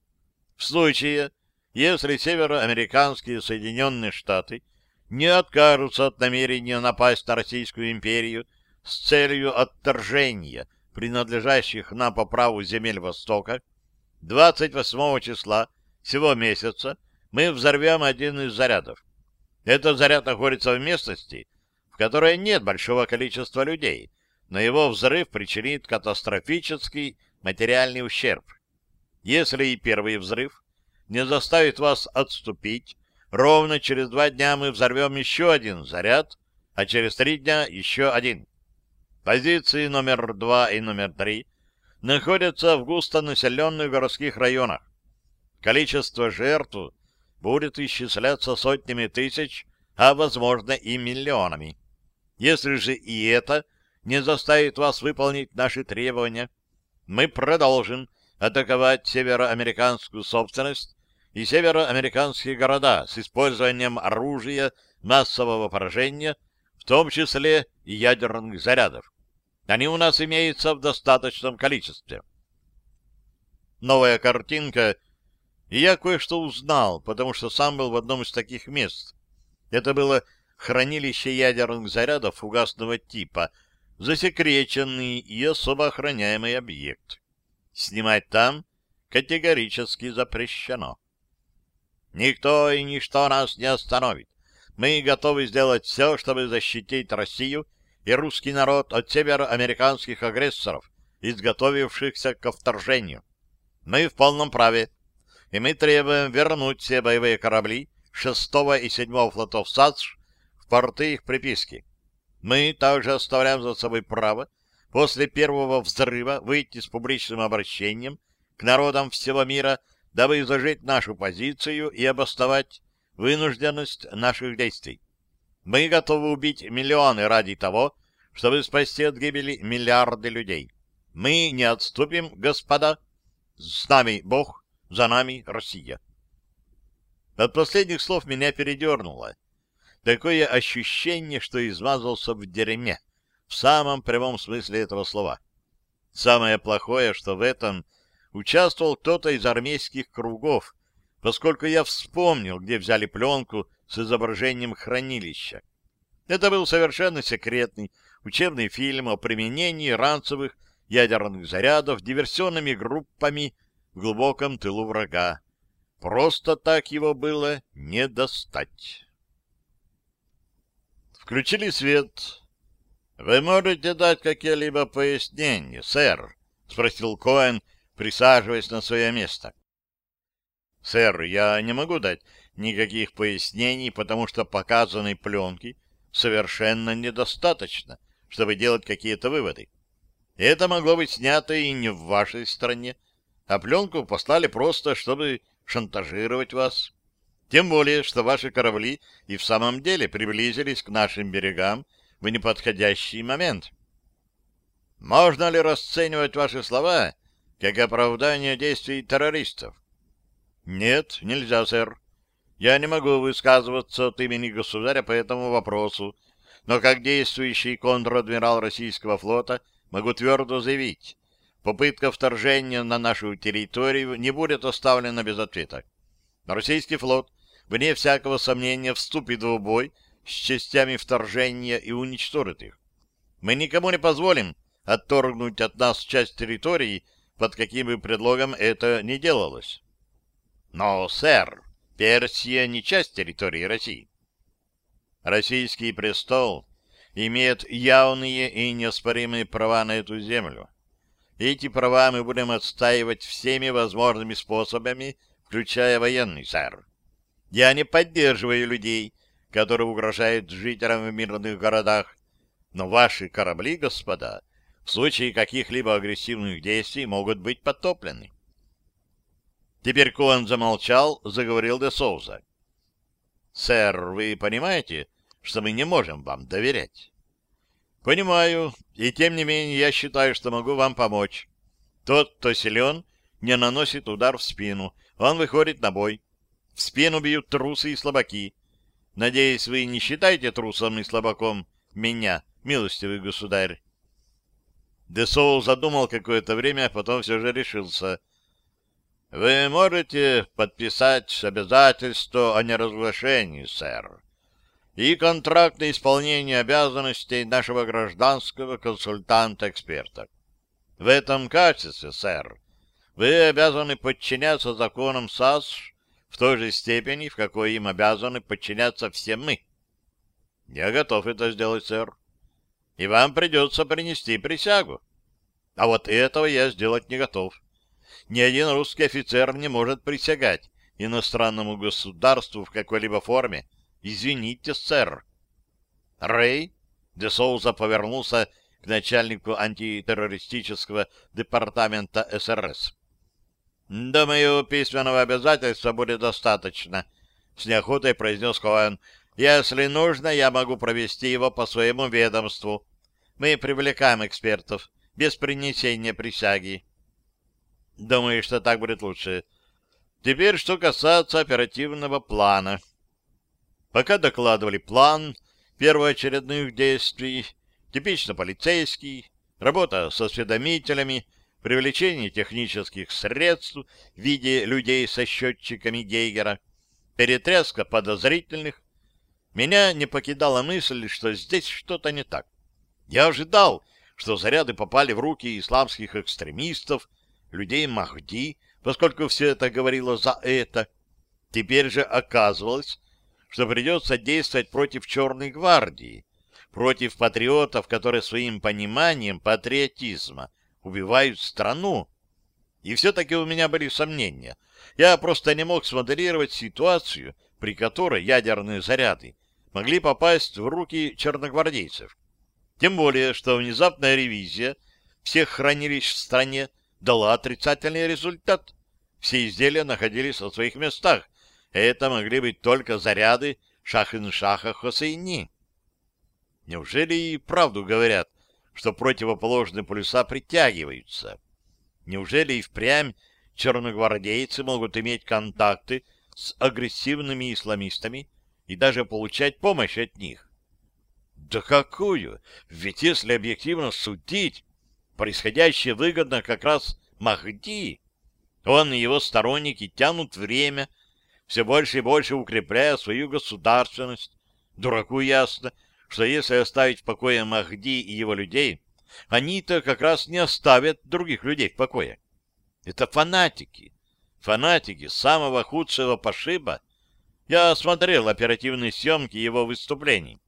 В случае, если североамериканские Соединенные Штаты не откажутся от намерения напасть на Российскую империю с целью отторжения принадлежащих нам по праву земель Востока, 28 числа всего месяца мы взорвем один из зарядов. Этот заряд находится в местности, в которой нет большого количества людей, но его взрыв причинит катастрофический материальный ущерб. Если и первый взрыв не заставит вас отступить, ровно через два дня мы взорвем еще один заряд, а через три дня еще один. Позиции номер два и номер три находятся в густонаселенных городских районах. Количество жертв будет исчисляться сотнями тысяч, а, возможно, и миллионами. Если же и это не заставит вас выполнить наши требования, мы продолжим атаковать североамериканскую собственность и североамериканские города с использованием оружия массового поражения в том числе и ядерных зарядов. Они у нас имеются в достаточном количестве. Новая картинка, и я кое-что узнал, потому что сам был в одном из таких мест. Это было хранилище ядерных зарядов фугасного типа, засекреченный и особо охраняемый объект. Снимать там категорически запрещено. Никто и ничто нас не остановит. Мы готовы сделать все, чтобы защитить Россию и русский народ от североамериканских агрессоров, изготовившихся ко вторжению. Мы в полном праве, и мы требуем вернуть все боевые корабли 6 и 7 флотов САДШ в порты их приписки. Мы также оставляем за собой право после первого взрыва выйти с публичным обращением к народам всего мира, дабы изложить нашу позицию и обосновать вынужденность наших действий. Мы готовы убить миллионы ради того, чтобы спасти от гибели миллиарды людей. Мы не отступим, господа. С нами Бог, за нами Россия. От последних слов меня передернуло. Такое ощущение, что измазался в дерьме, в самом прямом смысле этого слова. Самое плохое, что в этом участвовал кто-то из армейских кругов, поскольку я вспомнил, где взяли пленку с изображением хранилища. Это был совершенно секретный учебный фильм о применении ранцевых ядерных зарядов диверсионными группами в глубоком тылу врага. Просто так его было не достать. Включили свет. «Вы можете дать какие-либо пояснения, сэр?» — спросил Коэн, присаживаясь на свое место. «Сэр, я не могу дать никаких пояснений, потому что показанной пленки совершенно недостаточно, чтобы делать какие-то выводы. Это могло быть снято и не в вашей стране, а пленку послали просто, чтобы шантажировать вас. Тем более, что ваши корабли и в самом деле приблизились к нашим берегам в неподходящий момент. Можно ли расценивать ваши слова как оправдание действий террористов? Нет, нельзя, сэр. Я не могу высказываться от имени государя по этому вопросу, но как действующий контр-адмирал российского флота могу твердо заявить, попытка вторжения на нашу территорию не будет оставлена без ответа. Российский флот, вне всякого сомнения, вступит в бой с частями вторжения и уничтожит их. Мы никому не позволим отторгнуть от нас часть территории, под каким бы предлогом это не делалось. Но, сэр, Персия не часть территории России. Российский престол имеет явные и неоспоримые права на эту землю. Эти права мы будем отстаивать всеми возможными способами, включая военный, сэр. Я не поддерживаю людей, которые угрожают жителям в мирных городах, но ваши корабли, господа, в случае каких-либо агрессивных действий могут быть потоплены. Теперь Коэн замолчал, заговорил де Соуза. «Сэр, вы понимаете, что мы не можем вам доверять?» «Понимаю, и тем не менее я считаю, что могу вам помочь. Тот, кто силен, не наносит удар в спину, он выходит на бой. В спину бьют трусы и слабаки. Надеюсь, вы не считаете трусом и слабаком меня, милостивый государь?» Десоул задумал какое-то время, а потом все же решился. Вы можете подписать обязательство о неразглашении, сэр, и контракт на исполнение обязанностей нашего гражданского консультанта-эксперта. В этом качестве, сэр, вы обязаны подчиняться законам САС в той же степени, в какой им обязаны подчиняться все мы. Я готов это сделать, сэр. И вам придется принести присягу. А вот этого я сделать не готов ни один русский офицер не может присягать иностранному государству в какой-либо форме. Извините, сэр. Рэй де Соуза повернулся к начальнику антитеррористического департамента СРС. «Думаю, письменного обязательства будет достаточно», — с неохотой произнес Коэн. «Если нужно, я могу провести его по своему ведомству. Мы привлекаем экспертов без принесения присяги». Думаю, что так будет лучше. Теперь, что касается оперативного плана. Пока докладывали план, первоочередных действий, типично полицейский, работа с осведомителями, привлечение технических средств в виде людей со счетчиками Гейгера, перетряска подозрительных. Меня не покидала мысль, что здесь что-то не так. Я ожидал, что заряды попали в руки исламских экстремистов, людей Махди, поскольку все это говорило за это. Теперь же оказывалось, что придется действовать против Черной гвардии, против патриотов, которые своим пониманием патриотизма убивают страну. И все-таки у меня были сомнения. Я просто не мог смоделировать ситуацию, при которой ядерные заряды могли попасть в руки черногвардейцев. Тем более, что внезапная ревизия всех хранилищ в стране дала отрицательный результат. Все изделия находились на своих местах. Это могли быть только заряды Шахин-Шаха Хосейни. Неужели и правду говорят, что противоположные полюса притягиваются? Неужели и впрямь черногвардейцы могут иметь контакты с агрессивными исламистами и даже получать помощь от них? Да какую? Ведь если объективно судить, происходящее выгодно как раз Махди. Он и его сторонники тянут время, все больше и больше укрепляя свою государственность. Дураку ясно, что если оставить в покое Махди и его людей, они-то как раз не оставят других людей в покое. Это фанатики. Фанатики самого худшего пошиба. Я смотрел оперативные съемки его выступлений.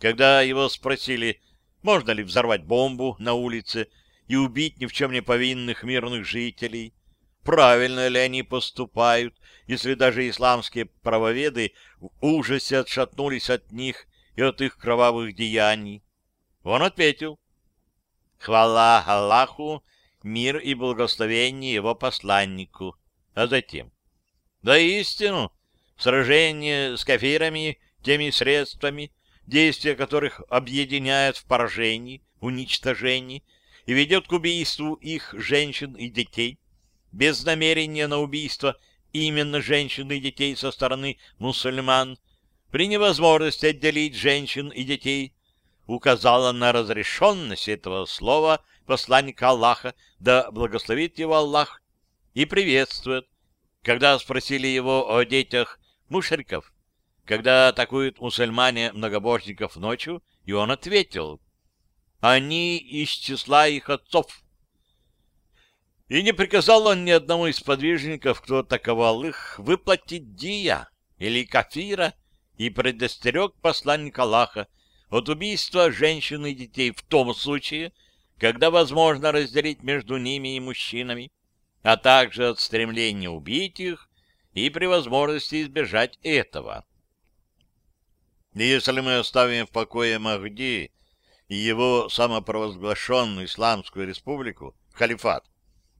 Когда его спросили, можно ли взорвать бомбу на улице и убить ни в чем не повинных мирных жителей, правильно ли они поступают, если даже исламские правоведы в ужасе отшатнулись от них и от их кровавых деяний. Он ответил, «Хвала Аллаху, мир и благословение его посланнику». А затем, «Да истину, сражение с кафирами теми средствами, действия которых объединяет в поражении, уничтожении и ведет к убийству их женщин и детей, без намерения на убийство именно женщин и детей со стороны мусульман, при невозможности отделить женщин и детей, указала на разрешенность этого слова посланника Аллаха, да благословит его Аллах, и приветствует. Когда спросили его о детях мушриков, когда атакуют мусульмане многобожников ночью, и он ответил, «Они из числа их отцов». И не приказал он ни одному из подвижников, кто атаковал их, выплатить дия или кафира, и предостерег посланника Аллаха от убийства женщин и детей в том случае, когда возможно разделить между ними и мужчинами, а также от стремления убить их и при возможности избежать этого. И если мы оставим в покое Махди и его самопровозглашенную Исламскую республику, халифат,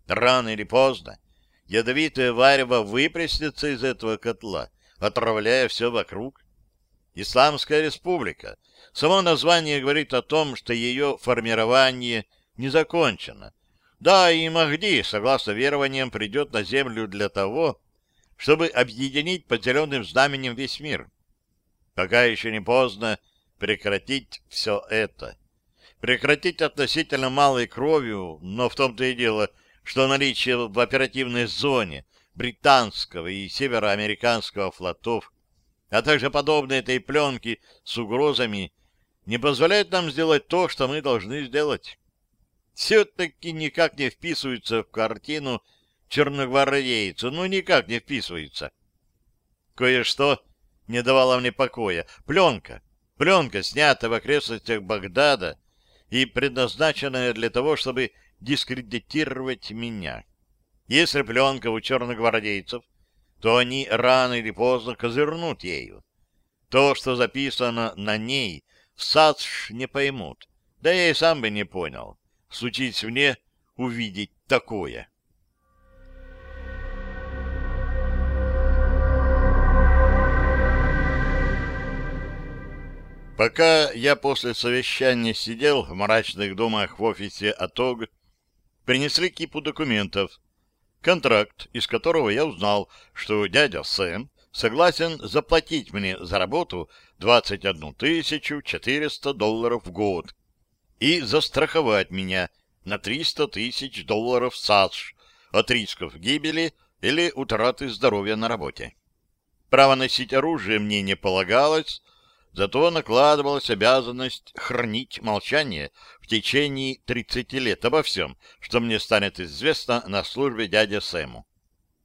рано или поздно ядовитая варево выплеснется из этого котла, отравляя все вокруг, Исламская республика. Само название говорит о том, что ее формирование не закончено. Да, и Махди, согласно верованиям, придет на землю для того, чтобы объединить под зеленым знаменем весь мир. Пока еще не поздно прекратить все это. Прекратить относительно малой кровью, но в том-то и дело, что наличие в оперативной зоне британского и североамериканского флотов а также подобные этой пленки с угрозами, не позволяют нам сделать то, что мы должны сделать. Все-таки никак не вписываются в картину черногвардейцу, ну никак не вписываются. Кое-что не давало мне покоя. Пленка. Пленка, снята в окрестностях Багдада и предназначенная для того, чтобы дискредитировать меня. Если пленка у черногвардейцев то они рано или поздно козырнут ею. То, что записано на ней, САДШ не поймут. Да я и сам бы не понял. Случись мне увидеть такое. Пока я после совещания сидел в мрачных домах в офисе АТОГ, принесли кипу документов, контракт, из которого я узнал, что дядя Сэм согласен заплатить мне за работу 21 400 долларов в год и застраховать меня на 300 тысяч долларов САСШ от рисков гибели или утраты здоровья на работе. Право носить оружие мне не полагалось, зато накладывалась обязанность хранить молчание в течение 30 лет обо всем, что мне станет известно на службе дяде Сэму.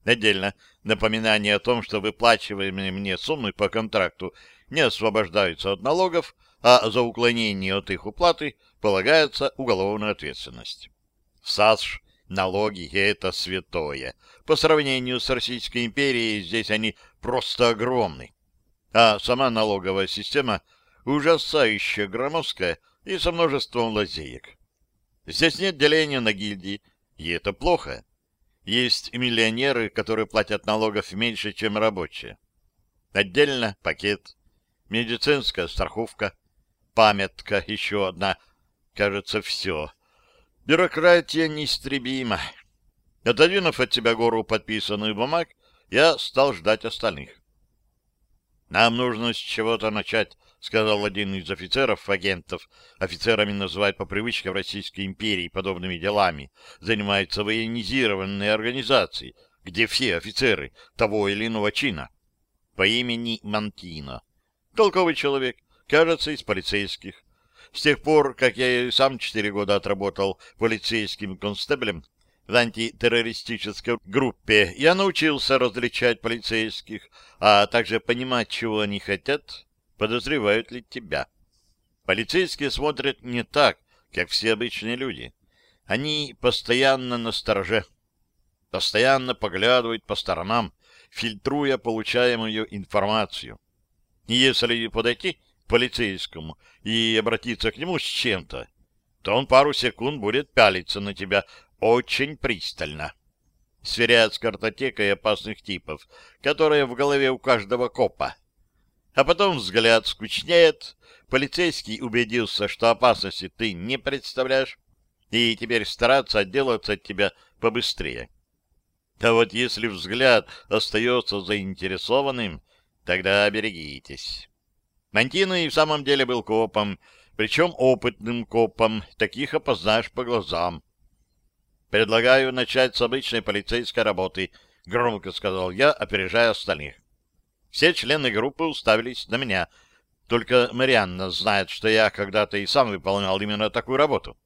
Отдельно напоминание о том, что выплачиваемые мне суммы по контракту не освобождаются от налогов, а за уклонение от их уплаты полагается уголовная ответственность. В САСШ налоги — это святое. По сравнению с Российской империей здесь они просто огромны. А сама налоговая система ужасающе громоздкая и со множеством лазеек. Здесь нет деления на гильдии, и это плохо. Есть миллионеры, которые платят налогов меньше, чем рабочие. Отдельно пакет, медицинская страховка, памятка, еще одна. Кажется, все. Бюрократия неистребима. Отодвинув от себя гору подписанных бумаг, я стал ждать остальных. «Нам нужно с чего-то начать», — сказал один из офицеров-агентов. Офицерами называют по привычке в Российской империи подобными делами. Занимаются военизированные организации, где все офицеры того или иного чина. По имени Мантино. Толковый человек, кажется, из полицейских. С тех пор, как я и сам четыре года отработал полицейским констеблем, в антитеррористической группе я научился различать полицейских, а также понимать, чего они хотят, подозревают ли тебя. Полицейские смотрят не так, как все обычные люди. Они постоянно на стороже, постоянно поглядывают по сторонам, фильтруя получаемую информацию. И если подойти к полицейскому и обратиться к нему с чем-то, то он пару секунд будет пялиться на тебя, очень пристально. Сверяют с картотекой опасных типов, которая в голове у каждого копа. А потом взгляд скучнеет, полицейский убедился, что опасности ты не представляешь, и теперь стараться отделаться от тебя побыстрее. А вот если взгляд остается заинтересованным, тогда берегитесь. Мантино и в самом деле был копом, причем опытным копом, таких опознаешь по глазам. «Предлагаю начать с обычной полицейской работы», — громко сказал я, опережая остальных. Все члены группы уставились на меня. Только Марианна знает, что я когда-то и сам выполнял именно такую работу.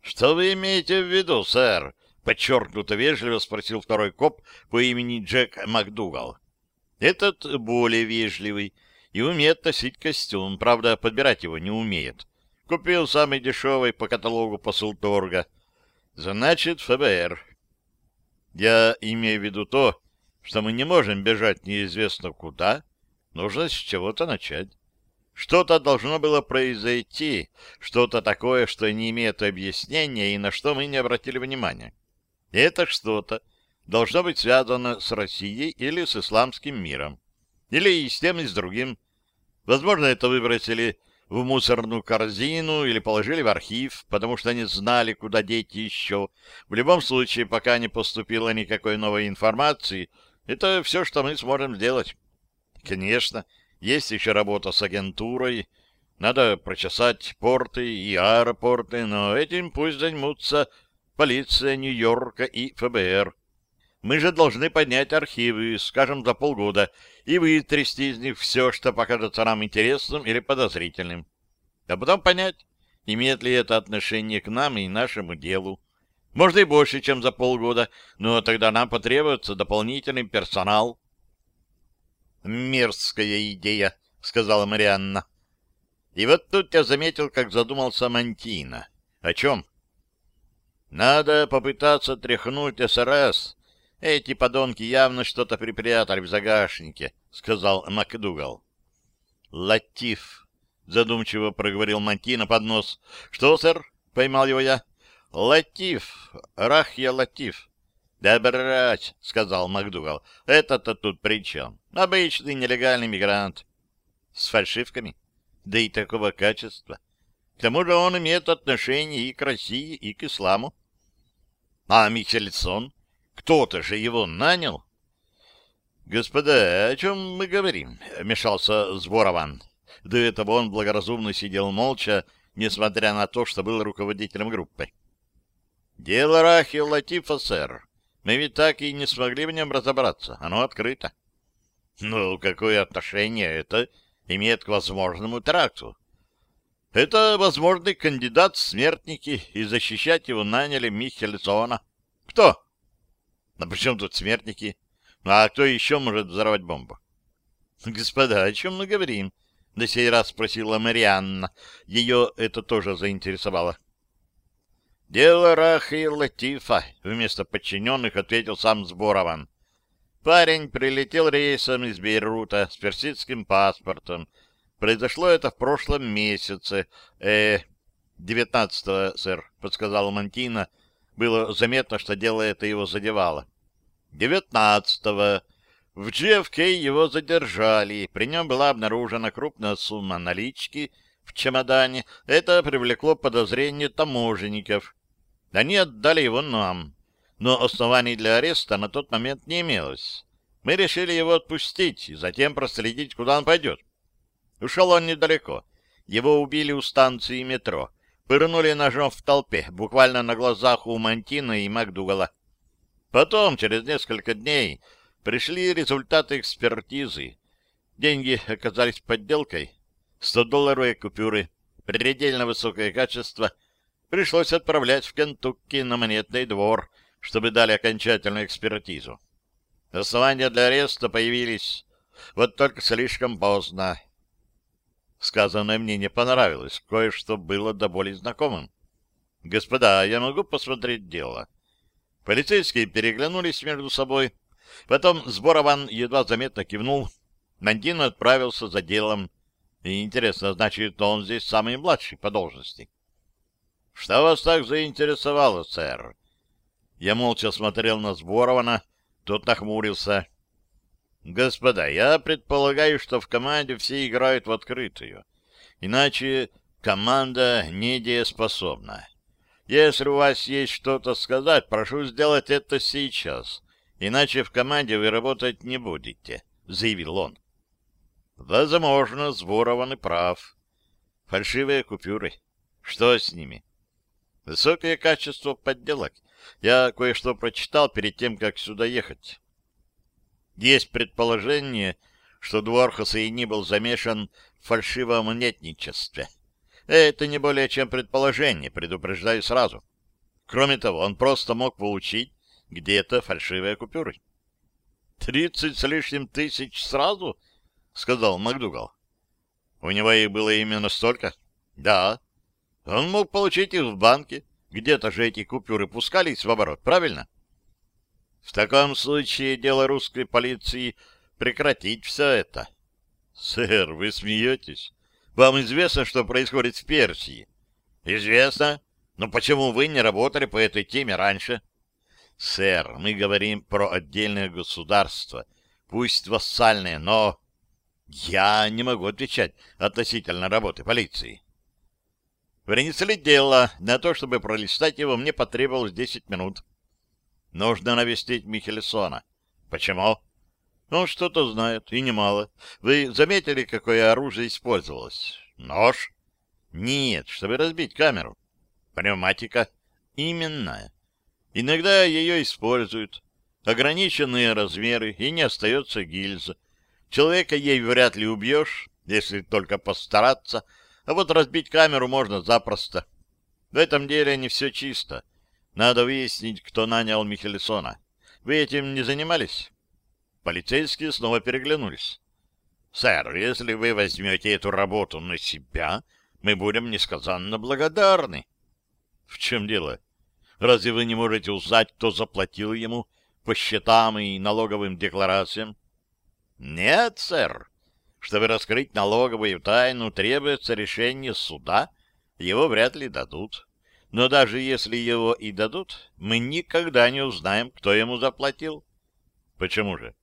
«Что вы имеете в виду, сэр?» — подчеркнуто вежливо спросил второй коп по имени Джек МакДугал. Этот более вежливый и умеет носить костюм, правда, подбирать его не умеет. Купил самый дешевый по каталогу посылторга — Значит, ФБР. Я имею в виду то, что мы не можем бежать неизвестно куда, нужно с чего-то начать. Что-то должно было произойти, что-то такое, что не имеет объяснения и на что мы не обратили внимания. И это что-то должно быть связано с Россией или с исламским миром, или и с тем, и с другим. Возможно, это выбросили в мусорную корзину или положили в архив, потому что не знали, куда деть еще. В любом случае, пока не поступило никакой новой информации, это все, что мы сможем сделать. Конечно, есть еще работа с агентурой, надо прочесать порты и аэропорты, но этим пусть займутся полиция Нью-Йорка и ФБР. Мы же должны поднять архивы, скажем, за полгода, и вытрясти из них все, что покажется нам интересным или подозрительным. А потом понять, имеет ли это отношение к нам и нашему делу. Можно и больше, чем за полгода, но тогда нам потребуется дополнительный персонал. «Мерзкая идея», — сказала Марианна. И вот тут я заметил, как задумался Мантина. О чем? Надо попытаться тряхнуть СРС эти подонки явно что-то припрятали в загашнике, — сказал МакДугал. — Латиф, — задумчиво проговорил Мантина под нос. — Что, сэр? — поймал его я. — Латиф, Рахья Латиф. — Да брать, — сказал МакДугал. — Это-то тут при чем? Обычный нелегальный мигрант. — С фальшивками? Да и такого качества. К тому же он имеет отношение и к России, и к исламу. — А Михельсон? Кто-то же его нанял. — Господа, о чем мы говорим? — мешался Зборован. До этого он благоразумно сидел молча, несмотря на то, что был руководителем группы. «Дело Рахи Латифа, сэр. Мы ведь так и не смогли в нем разобраться. Оно открыто». «Ну, какое отношение это имеет к возможному теракту?» «Это возможный кандидат в смертники, и защищать его наняли Михельсона». «Кто?» «А при чем тут смертники? А кто еще может взорвать бомбу?» «Господа, о чем мы говорим?» — на сей раз спросила Марианна. Ее это тоже заинтересовало. «Дело Раха и Латифа», — вместо подчиненных ответил сам Сборован. Парень прилетел рейсом из Бейрута с персидским паспортом. Произошло это в прошлом месяце. Э, 19-го, сэр, — подсказал Мантина. Было заметно, что дело это его задевало. 19-го. В GFK его задержали. При нем была обнаружена крупная сумма налички в чемодане. Это привлекло подозрение таможенников. Они отдали его нам, но оснований для ареста на тот момент не имелось. Мы решили его отпустить и затем проследить, куда он пойдет. Ушел он недалеко. Его убили у станции метро. Пырнули ножом в толпе, буквально на глазах у Мантина и Макдугала. Потом, через несколько дней, пришли результаты экспертизы. Деньги оказались подделкой. 100-долларовые купюры, предельно высокое качество — пришлось отправлять в Кентукки на монетный двор, чтобы дали окончательную экспертизу. Основания для ареста появились, вот только слишком поздно. Сказанное мне не понравилось, кое-что было до боли знакомым. «Господа, я могу посмотреть дело?» Полицейские переглянулись между собой. Потом Сборован едва заметно кивнул. Нандин отправился за делом. И интересно, значит, он здесь самый младший по должности. Что вас так заинтересовало, сэр? Я молча смотрел на Сборована, тот нахмурился. Господа, я предполагаю, что в команде все играют в открытую. Иначе команда недееспособна. Если у вас есть что-то сказать, прошу сделать это сейчас, иначе в команде вы работать не будете, — заявил он. Возможно, Сборован и прав. Фальшивые купюры. Что с ними? Высокое качество подделок. Я кое-что прочитал перед тем, как сюда ехать. Есть предположение, что двор Хосейни был замешан в фальшивом монетничестве. Это не более чем предположение, предупреждаю сразу. Кроме того, он просто мог получить где-то фальшивые купюры. «Тридцать с лишним тысяч сразу?» — сказал МакДугал. «У него их было именно столько?» «Да». Он мог получить их в банке. Где-то же эти купюры пускались в оборот, правильно? В таком случае дело русской полиции прекратить все это. Сэр, вы смеетесь? Вам известно, что происходит в Персии? Известно. Но почему вы не работали по этой теме раньше? Сэр, мы говорим про отдельное государство, пусть вассальное, но... Я не могу отвечать относительно работы полиции. Принесли дело. На то, чтобы пролистать его, мне потребовалось 10 минут. Нужно навестить Михельсона. Почему? Он что-то знает, и немало. Вы заметили, какое оружие использовалось? Нож? Нет, чтобы разбить камеру. Пневматика? Именно. Иногда ее используют. Ограниченные размеры, и не остается гильза. Человека ей вряд ли убьешь, если только постараться, а вот разбить камеру можно запросто. В этом деле не все чисто. Надо выяснить, кто нанял Михельсона. Вы этим не занимались? Полицейские снова переглянулись. «Сэр, если вы возьмете эту работу на себя, мы будем несказанно благодарны». «В чем дело? Разве вы не можете узнать, кто заплатил ему по счетам и налоговым декларациям?» «Нет, сэр. Чтобы раскрыть налоговую тайну, требуется решение суда, его вряд ли дадут. Но даже если его и дадут, мы никогда не узнаем, кто ему заплатил. Почему же?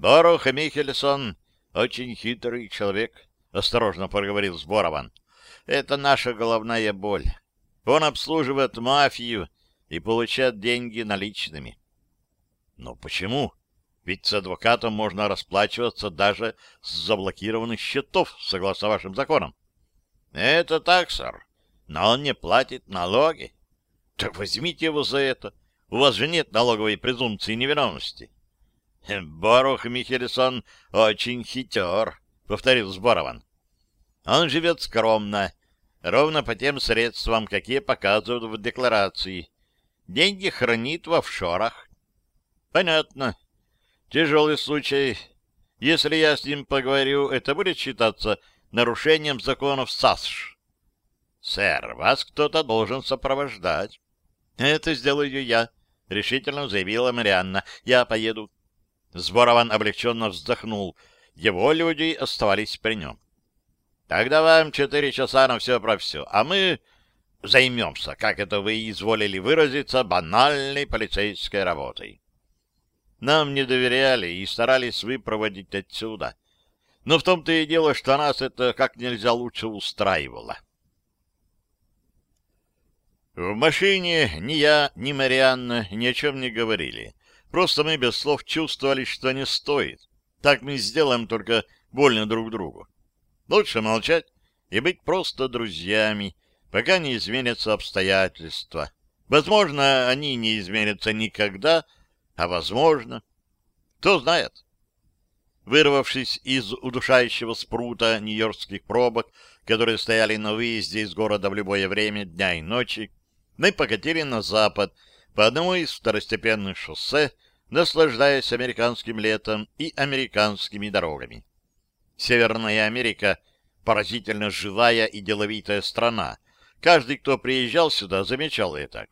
Борух Михельсон очень хитрый человек, — осторожно проговорил Сборован. Это наша головная боль. Он обслуживает мафию и получает деньги наличными. Но почему? Ведь с адвокатом можно расплачиваться даже с заблокированных счетов, согласно вашим законам. Это так, сэр, но он не платит налоги. Так возьмите его за это. У вас же нет налоговой презумпции невиновности. Борух Михельсон очень хитер, повторил Сборован. Он живет скромно, ровно по тем средствам, какие показывают в декларации. Деньги хранит в офшорах. Понятно. Тяжелый случай. Если я с ним поговорю, это будет считаться нарушением законов САСШ. Сэр, вас кто-то должен сопровождать. Это сделаю я, решительно заявила Марианна. Я поеду. Сборован облегченно вздохнул. Его люди оставались при нем. Тогда вам четыре часа на все про все, а мы займемся, как это вы изволили выразиться, банальной полицейской работой. Нам не доверяли и старались выпроводить отсюда. Но в том-то и дело, что нас это как нельзя лучше устраивало. В машине ни я, ни Марианна ни о чем не говорили. Просто мы без слов чувствовали, что не стоит. Так мы сделаем только больно друг другу. Лучше молчать и быть просто друзьями, пока не изменятся обстоятельства. Возможно, они не изменятся никогда, а возможно, кто знает. Вырвавшись из удушающего спрута нью-йоркских пробок, которые стояли на выезде из города в любое время дня и ночи, мы покатили на запад по одному из второстепенных шоссе, наслаждаясь американским летом и американскими дорогами. Северная Америка — поразительно живая и деловитая страна. Каждый, кто приезжал сюда, замечал это.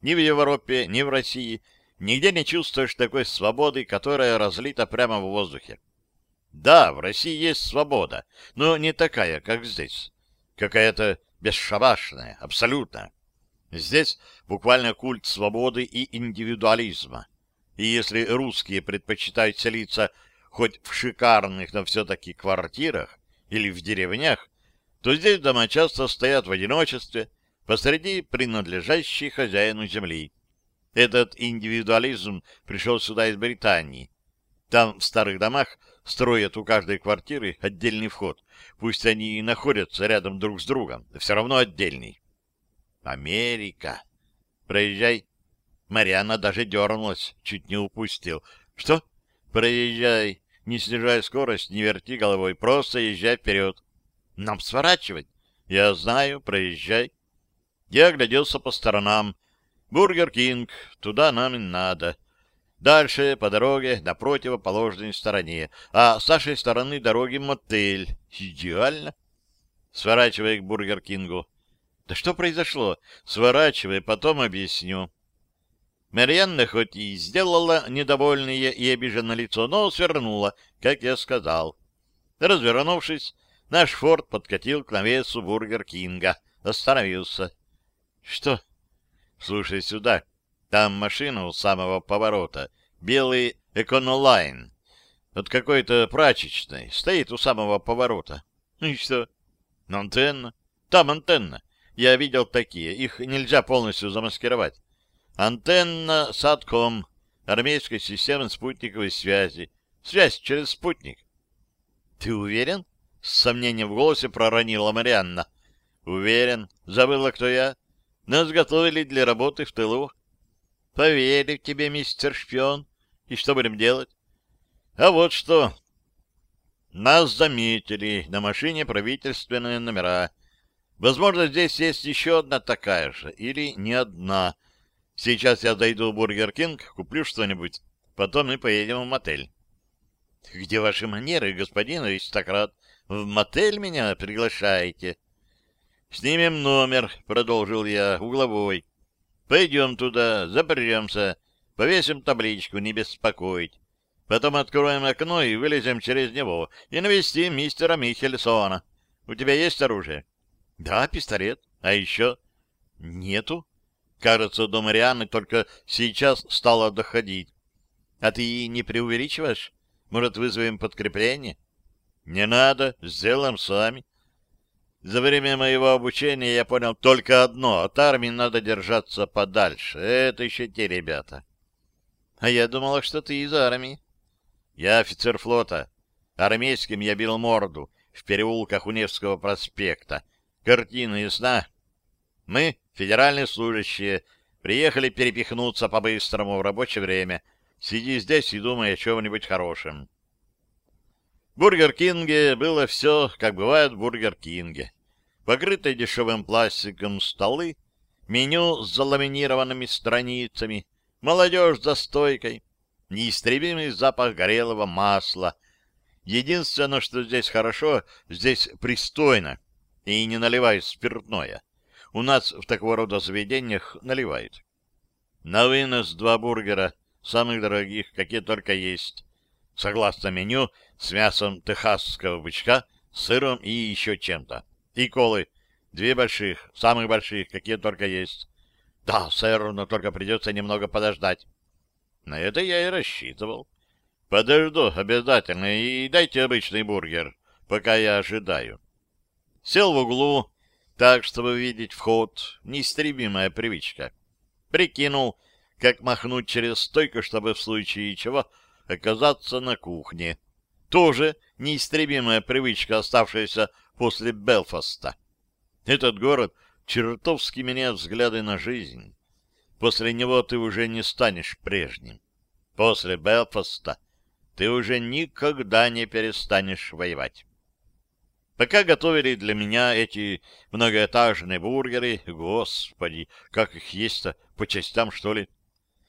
Ни в Европе, ни в России — Нигде не чувствуешь такой свободы, которая разлита прямо в воздухе. Да, в России есть свобода, но не такая, как здесь. Какая-то бесшабашная, абсолютно. Здесь буквально культ свободы и индивидуализма. И если русские предпочитают селиться хоть в шикарных, но все-таки квартирах или в деревнях, то здесь дома часто стоят в одиночестве посреди принадлежащей хозяину земли. Этот индивидуализм пришел сюда из Британии. Там в старых домах строят у каждой квартиры отдельный вход. Пусть они и находятся рядом друг с другом, все равно отдельный. Америка. Проезжай. Мариана даже дернулась, чуть не упустил. Что? Проезжай. Не снижай скорость, не верти головой, просто езжай вперед. Нам сворачивать? Я знаю, проезжай. Я огляделся по сторонам. Бургер Кинг, туда нам и надо. Дальше по дороге на противоположной стороне, а с нашей стороны дороги мотель. Идеально. Сворачивай к Бургер Кингу. Да что произошло? Сворачивай, потом объясню. Марианна хоть и сделала недовольное и обиженное лицо, но свернула, как я сказал. Развернувшись, наш форт подкатил к навесу Бургер Кинга. Остановился. — Что? Слушай сюда. Там машина у самого поворота. Белый Эконолайн. От какой-то прачечной. Стоит у самого поворота. Ну и что? Антенна. Там антенна. Я видел такие. Их нельзя полностью замаскировать. Антенна Сатком. Армейской системы спутниковой связи. Связь через спутник. Ты уверен? С сомнением в голосе проронила Марианна. Уверен. Забыла, кто я? Нас готовили для работы в тылу. Поверю тебе, мистер шпион. И что будем делать? А вот что. Нас заметили. На машине правительственные номера. Возможно, здесь есть еще одна такая же. Или не одна. Сейчас я зайду в Бургер Кинг, куплю что-нибудь. Потом мы поедем в мотель. Где ваши манеры, господин аристократ? В мотель меня приглашаете? «Снимем номер», — продолжил я, — «угловой. Пойдем туда, запремся, повесим табличку «Не беспокоить». Потом откроем окно и вылезем через него и навестим мистера Михельсона. У тебя есть оружие?» «Да, пистолет. А еще?» «Нету». Кажется, до Марианы только сейчас стало доходить. «А ты не преувеличиваешь? Может, вызовем подкрепление?» «Не надо, сделаем сами». За время моего обучения я понял только одно — от армии надо держаться подальше. Это еще те ребята. А я думала, что ты из армии. Я офицер флота. Армейским я бил морду в переулках у Невского проспекта. Картина ясна? Мы, федеральные служащие, приехали перепихнуться по-быстрому в рабочее время. Сиди здесь и думай о чем-нибудь хорошем. В Бургер Кинге было все, как бывает в Бургер Кинге. Покрытые дешевым пластиком столы, меню с заламинированными страницами, молодежь за стойкой, неистребимый запах горелого масла. Единственное, что здесь хорошо, здесь пристойно и не наливают спиртное. У нас в такого рода заведениях наливают. На вынос два бургера, самых дорогих, какие только есть. Согласно меню, с мясом техасского бычка, сыром и еще чем-то. И колы. Две больших, самых больших, какие только есть. Да, сэр, но только придется немного подождать. На это я и рассчитывал. Подожду обязательно и дайте обычный бургер, пока я ожидаю. Сел в углу, так, чтобы видеть вход, неистребимая привычка. Прикинул, как махнуть через стойку, чтобы в случае чего оказаться на кухне. Тоже неистребимая привычка, оставшаяся после Белфаста. Этот город чертовски меняет взгляды на жизнь. После него ты уже не станешь прежним. После Белфаста ты уже никогда не перестанешь воевать. Пока готовили для меня эти многоэтажные бургеры, господи, как их есть-то, по частям, что ли,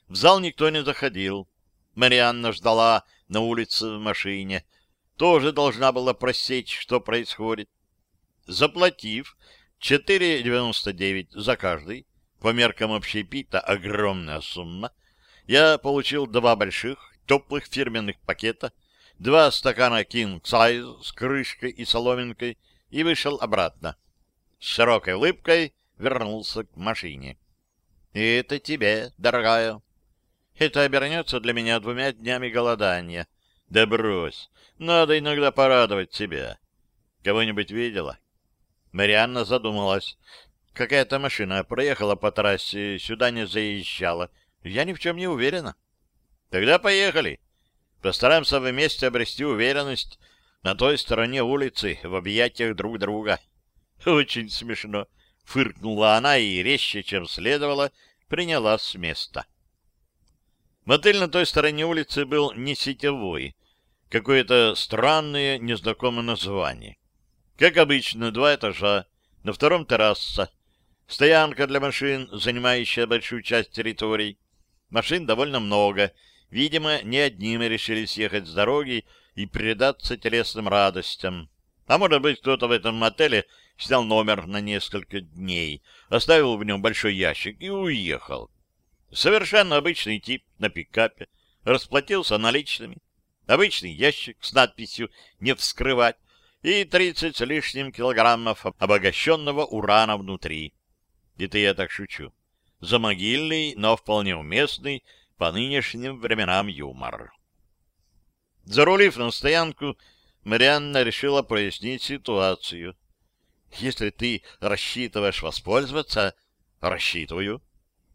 в зал никто не заходил. Марианна ждала на улице в машине. Тоже должна была просечь, что происходит. Заплатив 4,99 за каждый, по меркам общепита огромная сумма, я получил два больших, теплых фирменных пакета, два стакана King Size с крышкой и соломинкой и вышел обратно. С широкой улыбкой вернулся к машине. — Это тебе, дорогая. Это обернется для меня двумя днями голодания. Да брось, надо иногда порадовать себя. Кого-нибудь видела? Марианна задумалась. Какая-то машина проехала по трассе, сюда не заезжала. Я ни в чем не уверена. Тогда поехали. Постараемся вместе обрести уверенность на той стороне улицы, в объятиях друг друга. Очень смешно. Фыркнула она и резче, чем следовало, принялась с места. Мотель на той стороне улицы был не сетевой, какое-то странное незнакомое название. Как обычно, два этажа, на втором терраса, стоянка для машин, занимающая большую часть территорий. Машин довольно много, видимо, не одним решили съехать с дороги и предаться телесным радостям. А может быть, кто-то в этом мотеле снял номер на несколько дней, оставил в нем большой ящик и уехал. Совершенно обычный тип на пикапе, расплатился наличными. Обычный ящик с надписью «Не вскрывать» и 30 с лишним килограммов обогащенного урана внутри. Это я так шучу. Замогильный, но вполне уместный по нынешним временам юмор. Зарулив на стоянку, Марианна решила прояснить ситуацию. Если ты рассчитываешь воспользоваться, рассчитываю.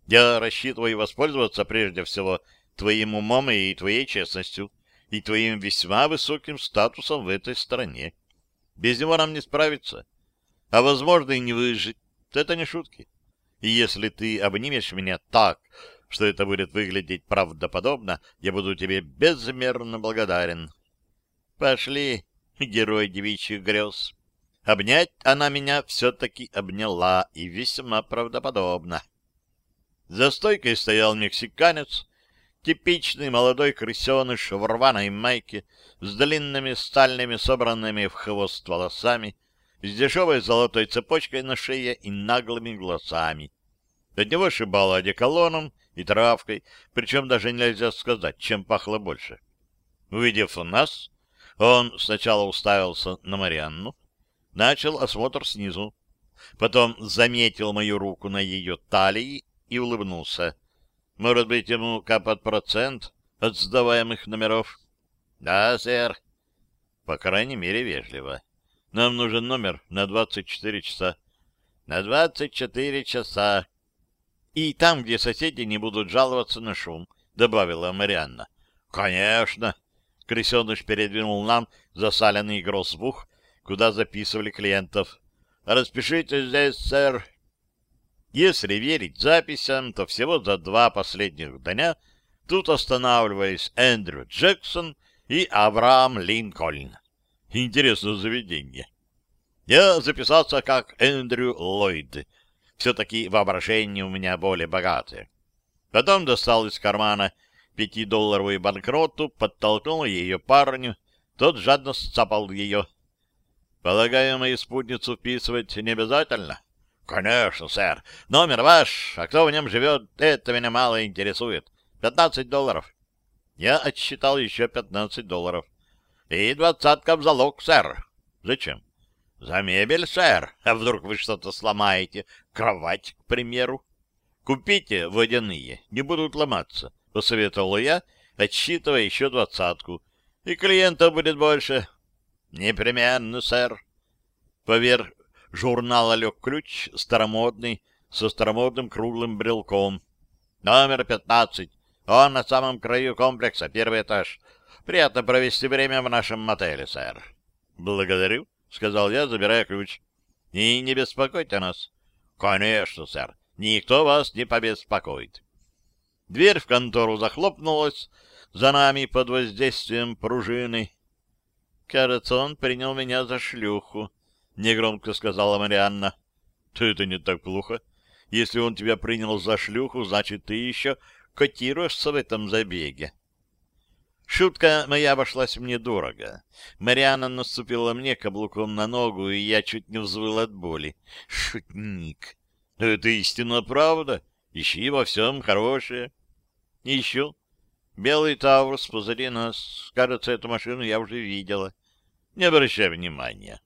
Я рассчитываю воспользоваться прежде всего твоим умом и твоей честностью, и твоим весьма высоким статусом в этой стране. Без него нам не справиться. А, возможно, и не выжить. Это не шутки. И если ты обнимешь меня так, что это будет выглядеть правдоподобно, я буду тебе безмерно благодарен. Пошли, герой девичьих грез. Обнять она меня все-таки обняла, и весьма правдоподобно. За стойкой стоял мексиканец, типичный молодой крысеныш в рваной майке, с длинными стальными собранными в хвост волосами, с дешевой золотой цепочкой на шее и наглыми глазами. От него шибало одеколоном и травкой, причем даже нельзя сказать, чем пахло больше. Увидев нас, он сначала уставился на Марианну, начал осмотр снизу, потом заметил мою руку на ее талии и улыбнулся. Может быть, ему капает процент от сдаваемых номеров? Да, сэр. По крайней мере, вежливо. Нам нужен номер на 24 часа. На 24 часа. И там, где соседи не будут жаловаться на шум, добавила Марианна. Конечно. Крысеныш передвинул нам засаленный гроссбух, куда записывали клиентов. «Распишите здесь, сэр». Если верить записям, то всего за два последних дня тут останавливались Эндрю Джексон и Авраам Линкольн. Интересное заведение. Я записался как Эндрю Ллойд. Все-таки воображение у меня более богатое. Потом достал из кармана пятидолларовую банкноту, подтолкнул ее парню, тот жадно сцапал ее. Полагаю, мою спутницу вписывать не обязательно? Конечно, сэр. Номер ваш, а кто в нем живет, это меня мало интересует. Пятнадцать долларов. Я отсчитал еще пятнадцать долларов. И двадцатка в залог, сэр. Зачем? За мебель, сэр. А вдруг вы что-то сломаете? Кровать, к примеру. Купите водяные, не будут ломаться, посоветовал я, отсчитывая еще двадцатку. И клиентов будет больше. Непременно, сэр. Поверх журнала лег ключ, старомодный, со старомодным круглым брелком. Номер пятнадцать. Он на самом краю комплекса, первый этаж. Приятно провести время в нашем мотеле, сэр. Благодарю, сказал я, забирая ключ. И не беспокойте нас. Конечно, сэр. Никто вас не побеспокоит. Дверь в контору захлопнулась за нами под воздействием пружины. Кажется, он принял меня за шлюху, — негромко сказала Марианна. — То это не так плохо. Если он тебя принял за шлюху, значит, ты еще котируешься в этом забеге. Шутка моя обошлась мне дорого. Марианна наступила мне каблуком на ногу, и я чуть не взвыл от боли. Шутник. Это истинно правда. Ищи во всем хорошее. Ищу. Белый Таурус позади нас. Кажется, эту машину я уже видела. Не обращай внимания.